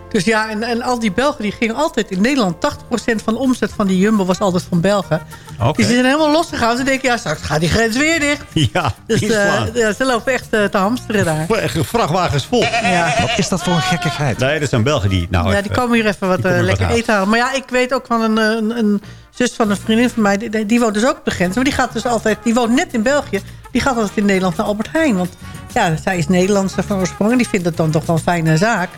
Dus ja, en, en al die Belgen die gingen altijd in Nederland... 80% van de omzet van die Jumbo was altijd van Belgen. Oké. Die zijn helemaal losgegaan. Ze denken, ja, straks gaat die grens weer dicht. Ja, Dus eh, ja, ze lopen echt eh, te hamsteren daar. Echt Vrachtwagens vol. Ja. Wat is dat voor een gekkigheid? Nee, dat zijn Belgen die... Nou, ja, die komen hier even wat eh, lekker eten halen. Maar ja, ik weet ook van een, eh, een, een zus van een vriendin van mij... Die, die woont dus ook op de grens. Maar die gaat dus altijd... Die woont net in België. Die gaat altijd in Nederland naar Albert Heijn. Want ja, zij is Nederlandse van oorsprong. En die vindt het dan toch wel een fijne zaak.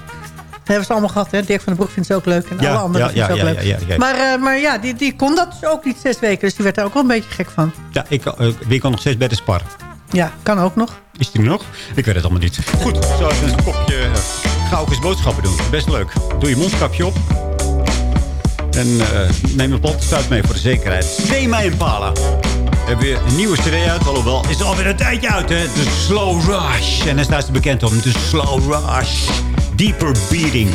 Dat hebben ze allemaal gehad, hè? Dirk van den Broek vindt ze ook leuk. En Ja, alle anderen ja, vinden ja, ook leuk. Maar, eh, maar ja, die, die kon dat dus ook niet zes weken. Dus die werd daar ook wel een beetje gek van. Ja, ik, eh, wie kan nog steeds bij de spar? Ja, kan ook nog. Is die nog? Ik weet het allemaal niet. Goed, zo even een kopje uh, Gaukes boodschappen doen. Best leuk. Doe je mondkapje op. En uh, neem een pot mee voor de zekerheid. Thema Impala. We hebben weer een nieuwe cd uit. Alhoewel, is alweer een tijdje uit, hè. The Slow Rush. En daar staat ze bekend om. The Slow Rush. Deeper Beating.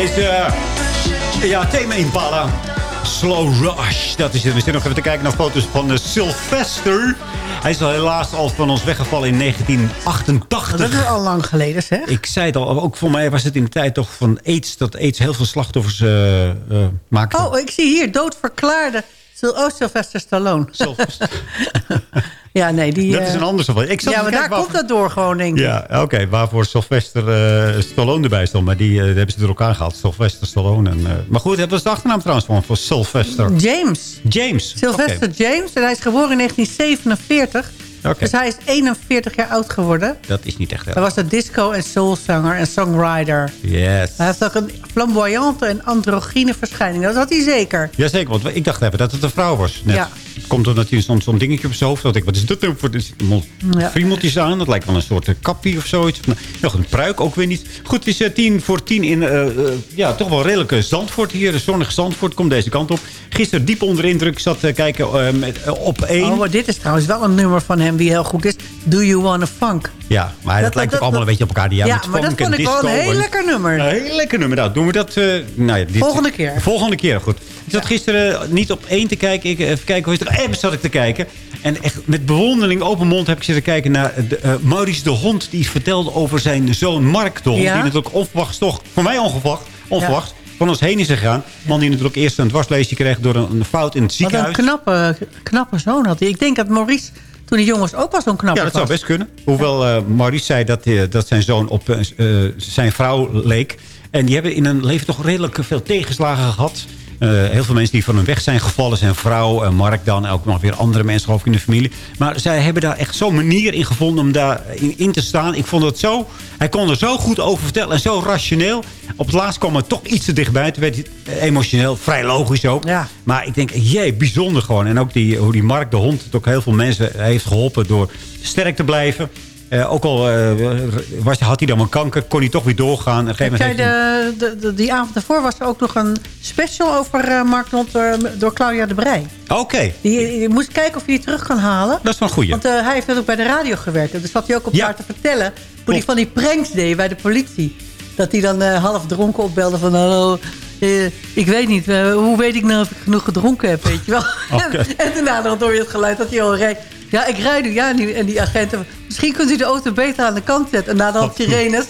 Deze, ja, thema Impala. Slow Rush. Dat is het. We zitten nog even te kijken naar foto's van uh, Sylvester. Hij is al helaas al van ons weggevallen in 1988. Dat is al lang geleden, zeg. Ik zei het al, ook voor mij was het in de tijd toch van AIDS... dat AIDS heel veel slachtoffers uh, uh, maakte. Oh, ik zie hier doodverklaarde... Oh, Sylvester Stallone. ja, nee, die... Dat is een ander Sylvester. Ik ja, maar daar waarvoor... komt dat door gewoon, denk ik. Ja, oké. Okay, waarvoor Sylvester uh, Stallone erbij stond. Maar die uh, hebben ze door elkaar gehaald. Sylvester Stallone. En, uh, maar goed, dat was de achternaam trouwens van voor Sylvester. James. James. Sylvester okay. James. En hij is geboren in 1947. Okay. Dus hij is 41 jaar oud geworden. Dat is niet echt. Hij was een disco- en soulzanger en songwriter. Yes. Hij heeft ook een flamboyante en androgyne verschijning. Dat had hij zeker. Jazeker, want ik dacht even dat het een vrouw was. Net. Ja. Komt er natuurlijk zo'n zo dingetje op zijn hoofd. Dat ik, wat is dat nou voor ja. friemeltjes aan? Dat lijkt wel een soort kappie of zoiets. Nog een pruik ook weer niet. Goed, het is uh, tien voor tien in uh, uh, ja, toch wel redelijke Zandvoort hier. De zonnige Zandvoort komt deze kant op. Gisteren diep onder indruk zat te kijken met, op één. Oh, dit is trouwens wel een nummer van hem die heel goed is. Do You Wanna Funk? Ja, maar dat, dat lijkt ook allemaal een beetje op elkaar. Ja, ja met maar dat vond ik wel een heel lekker nummer. Een heel lekker nummer. Nou, doen we dat... nou ja, dit, volgende keer. Volgende keer, goed. Ik zat gisteren niet op één te kijken. Ik, even kijken, hoe is het? Even zat ik te kijken. En echt met bewondering, open mond, heb ik zitten kijken naar de, uh, Maurice de Hond. Die vertelde over zijn zoon Mark de Hond. Die natuurlijk onverwachts toch, voor mij onverwacht, onverwacht, van ons heen is gegaan. Man die natuurlijk eerst een dwarsleesje kreeg door een, een fout in het ziekenhuis. Wat een knappe, knappe zoon had hij. Ik denk dat Maurice toen die jongens ook wel zo'n knappe Ja, dat was. zou best kunnen. Hoewel uh, Maurice zei dat, uh, dat zijn zoon op uh, zijn vrouw leek. En die hebben in hun leven toch redelijk veel tegenslagen gehad. Uh, heel veel mensen die van hun weg zijn gevallen. Zijn vrouw en Mark dan. Ook nog weer andere mensen geloof ik in de familie. Maar zij hebben daar echt zo'n manier in gevonden om daar in, te staan. Ik vond het zo... Hij kon er zo goed over vertellen. En zo rationeel. Op het laatst kwam het toch iets te dichtbij. Toen werd hij emotioneel. Vrij logisch ook. Ja. Maar ik denk, jee, bijzonder gewoon. En ook die, hoe die Mark de hond het ook heel veel mensen heeft geholpen door sterk te blijven. Eh, ook al eh, was, had hij dan wel kanker, kon hij toch weer doorgaan. Een gegeven moment hij- de, de, de- die avond daarvoor was er ook nog een special over eh, Mark Knot door, door Claudia de Brij. Oké, Die, je moest kijken of je die terug kan halen. dat is wel een goeie. Want hij heeft ook bij de radio gewerkt. Dus zat hij ook op Ja. daar te vertellen hoe hij van die pranks deed bij de politie. Dat hij dan half dronken opbelde van... Hallo, ik weet niet, hoe weet ik nou of ik genoeg gedronken heb, weet je wel. En, en daarna dan hoor je het geluid dat hij al reed. Ja, ik rijd nu. Ja, en die, en die agenten... Misschien kunt u de auto beter aan de kant zetten. En na dan sirenes...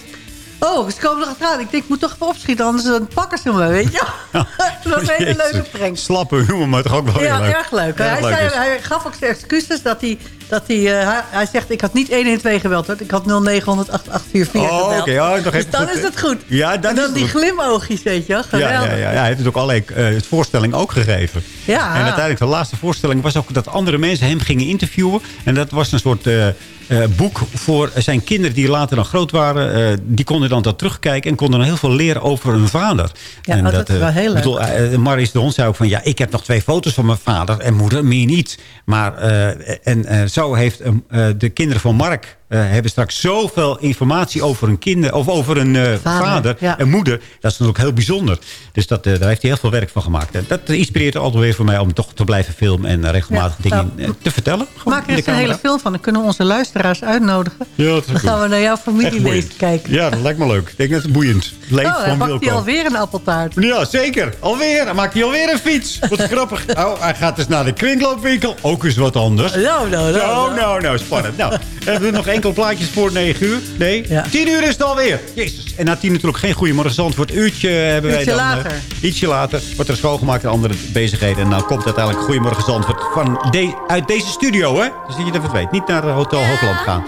Oh, ze komen nog achteraan. Ik denk, ik moet toch even opschieten, anders dan pakken ze me, weet je. dat was een hele leuke prank. Slappe humor, maar toch ook wel Ja, heel leuk. erg leuk. Erg hij, leuk zei, is- hij gaf ook zijn excuses dat hij... Dat hij, eh, hij, hij zegt, ik had niet 112 gebeld. Hoor. Ik had 0900 8844 Oh, oké, ja, nog dus even dan goed, is het goed. Ja, dan en is dan die goed. glimoogjes, weet je wel. Ja, ja, ja, ja, hij heeft het ook allerlei eh, het voorstelling ook gegeven. Ja. En uiteindelijk de laatste voorstelling was ook dat andere mensen hem gingen interviewen. En dat was een soort eh, eh, boek voor zijn kinderen die later dan groot waren. Eh, die konden dan dat terugkijken en konden dan heel veel leren over hun vader. Ja, en oh, dat is eh, wel heel ik bedoel, eh, Maris de Hond zei ook van... ja, ik heb nog twee foto's van mijn vader en moeder, meer niet. Maar eh, en, eh, zo heeft eh, de kinderen van Mark... eh, hebben straks zoveel informatie over hun kinderen... of over hun eh, Vader, vader, ja. en moeder. Dat is natuurlijk heel bijzonder. Dus dat, eh, daar heeft hij heel veel werk van gemaakt. En dat inspireert altijd weer voor mij om toch te blijven filmen... en regelmatig Ja, dingen nou, te vertellen. Maak er eens een hele film van. Dan kunnen we onze luisteraars uitnodigen. Ja, dat is Dan goed. gaan we naar jouw familieleven kijken. Ja, dat lijkt me leuk. Ik denk dat het boeiend. Leef Oh, dan van pakt hij alweer een appeltaart. Ja, zeker. Alweer. Dan maakt hij alweer een fiets. Wat grappig. Oh, hij gaat dus naar de kringloopwinkel. Ook eens wat anders. Nou, nou, nou. Nou, nou, nou, spannend. Nou, hebben we nog enkel plaatjes voor 9 uur? Nee? 10 uur is het alweer. Jezus. En na 10 natuurlijk geen goeiemorgen Zandvoort. Uurtje hebben wij dan. later. ietsje later. Wordt er schoongemaakt en andere bezigheden. En dan komt uiteindelijk goeiemorgen Zandvoort van de, uit deze studio, hè? Dus dat je het even weet. Niet naar het Hotel Hoogland gaan.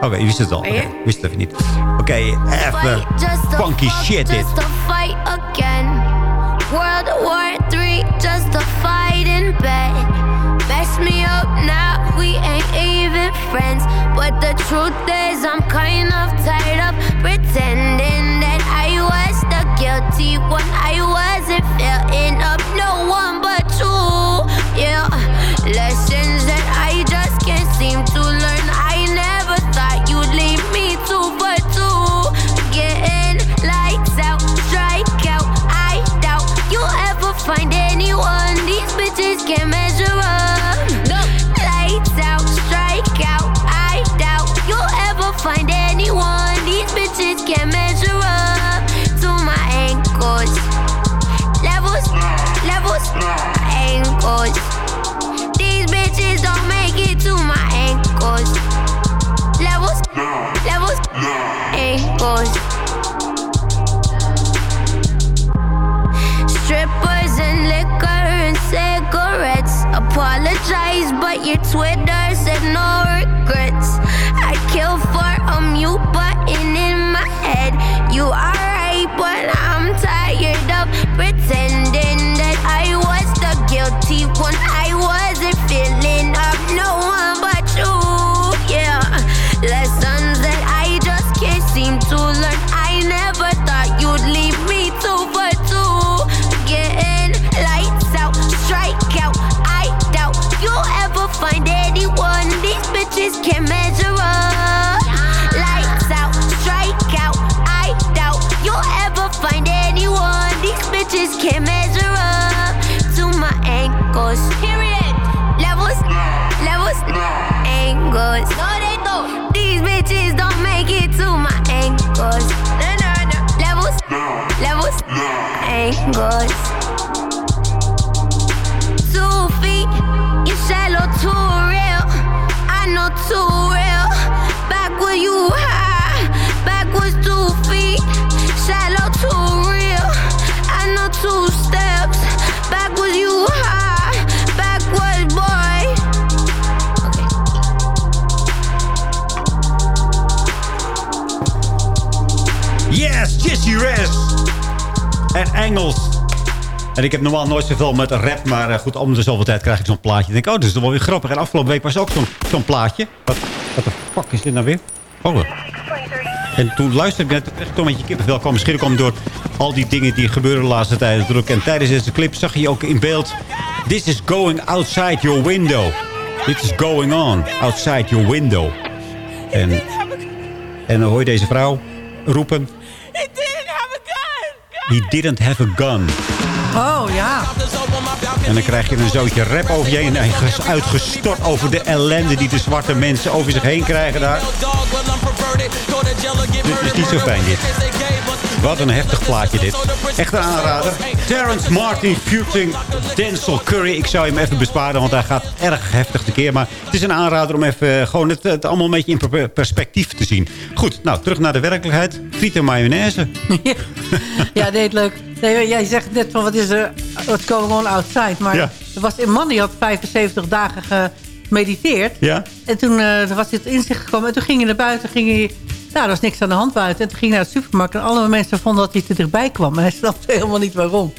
Oké, je wist het al. Oké, wist het even niet. Oké, even funky shit dit. Just a fight again. World War III, just a fight in bed. Mess me up now, we ain't even friends. But the truth is, I'm kind of tired of pretending that I was the guilty one. I wasn't filling up no one but you. Yeah, lessons ankles. Strippers and liquor and cigarettes. Apologize, but your Twitter said no regrets. I kill for a mute button in my head. You are right, but I'm tired of pretending that I was the guilty one. I wasn't feeling up no one Bitches can't measure up to my ankles. Period. Levels, levels, angles. No, they don't. These bitches don't make it to my ankles. No, no, no. Levels, levels, angles. Two feet, you shallow, too real. I know too real. Back where you high, backwards two feet. Shallow, En Engels. En ik heb normaal nooit zoveel met rap, maar eh, goed, om de zoveel tijd krijg ik zo'n plaatje. Denk, oh, dit is toch wel weer grappig. En afgelopen week was ook zo'n plaatje. Wat, wat de fuck is dit nou weer? Oh. En toen luisterde ik net echt een beetje kippenvel kwam. Misschien kwam door al die dingen die gebeuren de laatste tijd. En tijdens deze clip zag je ook in beeld... This is going outside your window. This is going on outside your window. En, en dan hoor je deze vrouw roepen... He didn't have a gun. Oh, ja. En dan krijg je een zootje rap over je heen. En hij is uitgestort over de ellende die de zwarte mensen over zich heen krijgen daar. Dit is niet zo fijn, dit. Wat een heftig plaatje, dit. Echt een aanrader. Terrence Martin featuring Denzel Curry. Ik zou hem even besparen, want hij gaat erg heftig tekeer. Maar het is een aanrader om even eh, gewoon het, het allemaal een beetje in per- perspectief te zien. Goed, nou, terug naar de werkelijkheid. Friet en mayonaise. Ja, deed leuk. Nee, jij zegt net van wat is er, what's going on outside. Maar Ja. er was een man die had 75 dagen gemediteerd. Ja? En toen eh, was hij tot inzicht gekomen. En toen ging hij naar buiten. Ging hij, nou, er was niks aan de hand buiten. En toen ging hij naar de supermarkt. En alle mensen vonden dat hij te dichtbij kwam. En hij snapte helemaal niet waarom.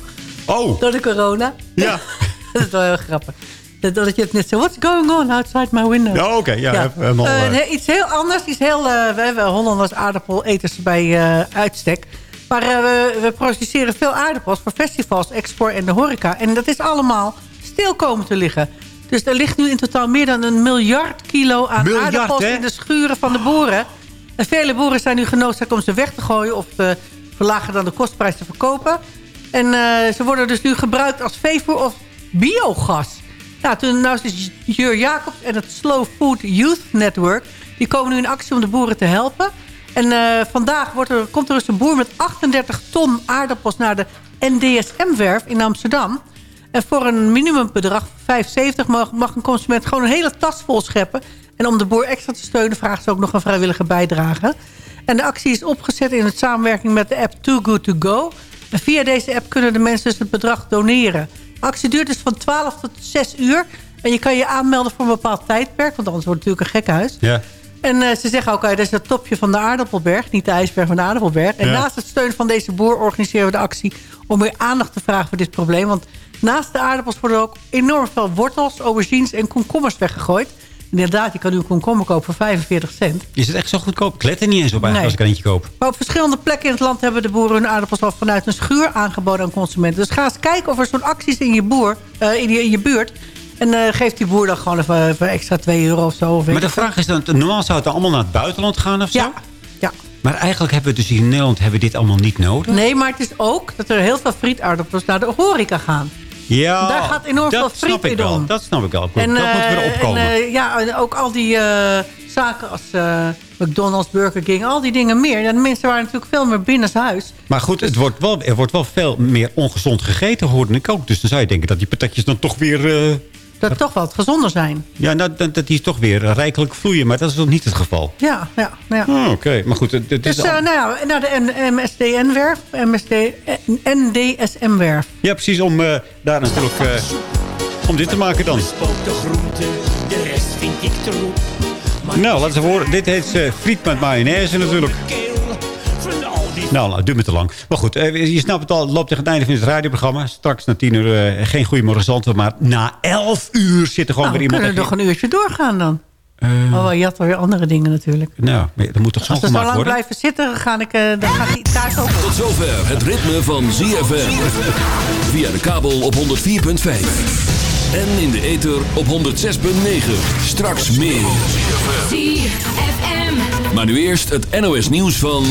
Oh. Door de corona. Ja. dat is wel heel grappig. Dat, dat je het net zo, what's going on outside my window? Ja, oké. ja, helemaal, nee, iets heel anders. Iets heel, eh, we hebben Hollanders aardappeleters bij uitstek. Maar we, we produceren veel aardappels voor festivals, export en de horeca. En dat is allemaal stil komen te liggen. Dus er ligt nu in totaal meer dan een miljard kilo aan Miljard, aardappels hè? in de schuren van de boeren. En vele boeren zijn nu genoodzaakt om ze weg te gooien... of te verlagen dan de kostprijs te verkopen. En eh, ze worden dus nu gebruikt als veevoer of biogas. Nou, toen, nou is Jur Jacobs en het Slow Food Youth Network... die komen nu in actie om de boeren te helpen. En eh, vandaag wordt er, komt er dus een boer met 38 ton aardappels... naar de NDSM-werf in Amsterdam. En voor een minimumbedrag van 5,70 mag, mag een consument gewoon een hele tas vol scheppen. En om de boer extra te steunen vraagt ze ook nog een vrijwillige bijdrage. En de actie is opgezet in het samenwerking met de app Too Good To Go. En via deze app kunnen de mensen dus het bedrag doneren. De actie duurt dus van 12 tot 6 uur. En je kan je aanmelden voor een bepaald tijdperk. Want anders wordt het natuurlijk een gekhuis. Ja. En eh, ze zeggen ook, eh, dat is het topje van de aardappelberg. Niet de ijsberg van de aardappelberg. En Ja. naast het steun van deze boer organiseren we de actie... om meer aandacht te vragen voor dit probleem. Want naast de aardappels worden ook enorm veel wortels, aubergines en komkommers weggegooid. Inderdaad, je kan nu een komkommer kopen voor 45 cent. Is het echt zo goedkoop? Ik let er niet eens op eigenlijk Nee. als ik er eentje koop. Maar op verschillende plekken in het land hebben de boeren hun aardappels al vanuit een schuur aangeboden aan consumenten. Dus ga eens kijken of er zo'n actie is in je, boer, eh, in je, in je buurt. En eh geeft die boer dan gewoon even, even extra 2 euro of zo. Of Maar de vraag is dan, normaal zou het dan allemaal naar het buitenland gaan of zo? Ja. ja. Maar eigenlijk hebben we dus hier in Nederland hebben we dit allemaal niet nodig. Nee, maar het is ook dat er heel veel frietaardappels naar de horeca gaan. Ja, Daar gaat enorm dat veel friet snap ik in om. Dat snap ik wel. dat En, moet eh, weer opkomen. En, eh, ja, en ook al die eh, zaken als eh, McDonald's, Burger King, al die dingen meer. Ja, de mensen waren natuurlijk veel meer binnenshuis. maar goed, het wordt wel, er wordt wel veel meer ongezond gegeten, hoorde ik ook. Dus dan zou je denken dat die patatjes dan toch weer... eh, Dat toch wel het gezonder zijn. ja, nou, dat, dat die toch weer rijkelijk vloeien. Maar dat is nog niet het geval. Ja, ja, ja. Oh, Oké, maar goed. Het, het Dus is eh, al- nou ja, naar de MSDN-werf, MSD, NDSM-werf. Ja, precies, om eh, daar natuurlijk... eh, om dit te maken dan. de groente, de rest vind ik troep. Nou, laten we horen. Dit heet eh, friet met mayonaise natuurlijk. Nou, nou, duurt me te lang. Maar goed, eh, je snapt het al. Het loopt tegen het einde van het radioprogramma. Straks na tien uur eh, geen goede morgenzanten. Maar na elf uur zit er gewoon Nou, weer we iemand... kunnen nog een uurtje doorgaan dan. Eh, oh, je had alweer andere dingen natuurlijk. nou, maar dat moet toch Als we zo lang worden? blijven zitten, dan ga ik, eh, dan ga ik die taart ook... Tot zover het ritme van ZFM. Via de kabel op 104.5. En in de ether op 106.9. Straks meer. Maar nu eerst het NOS nieuws van...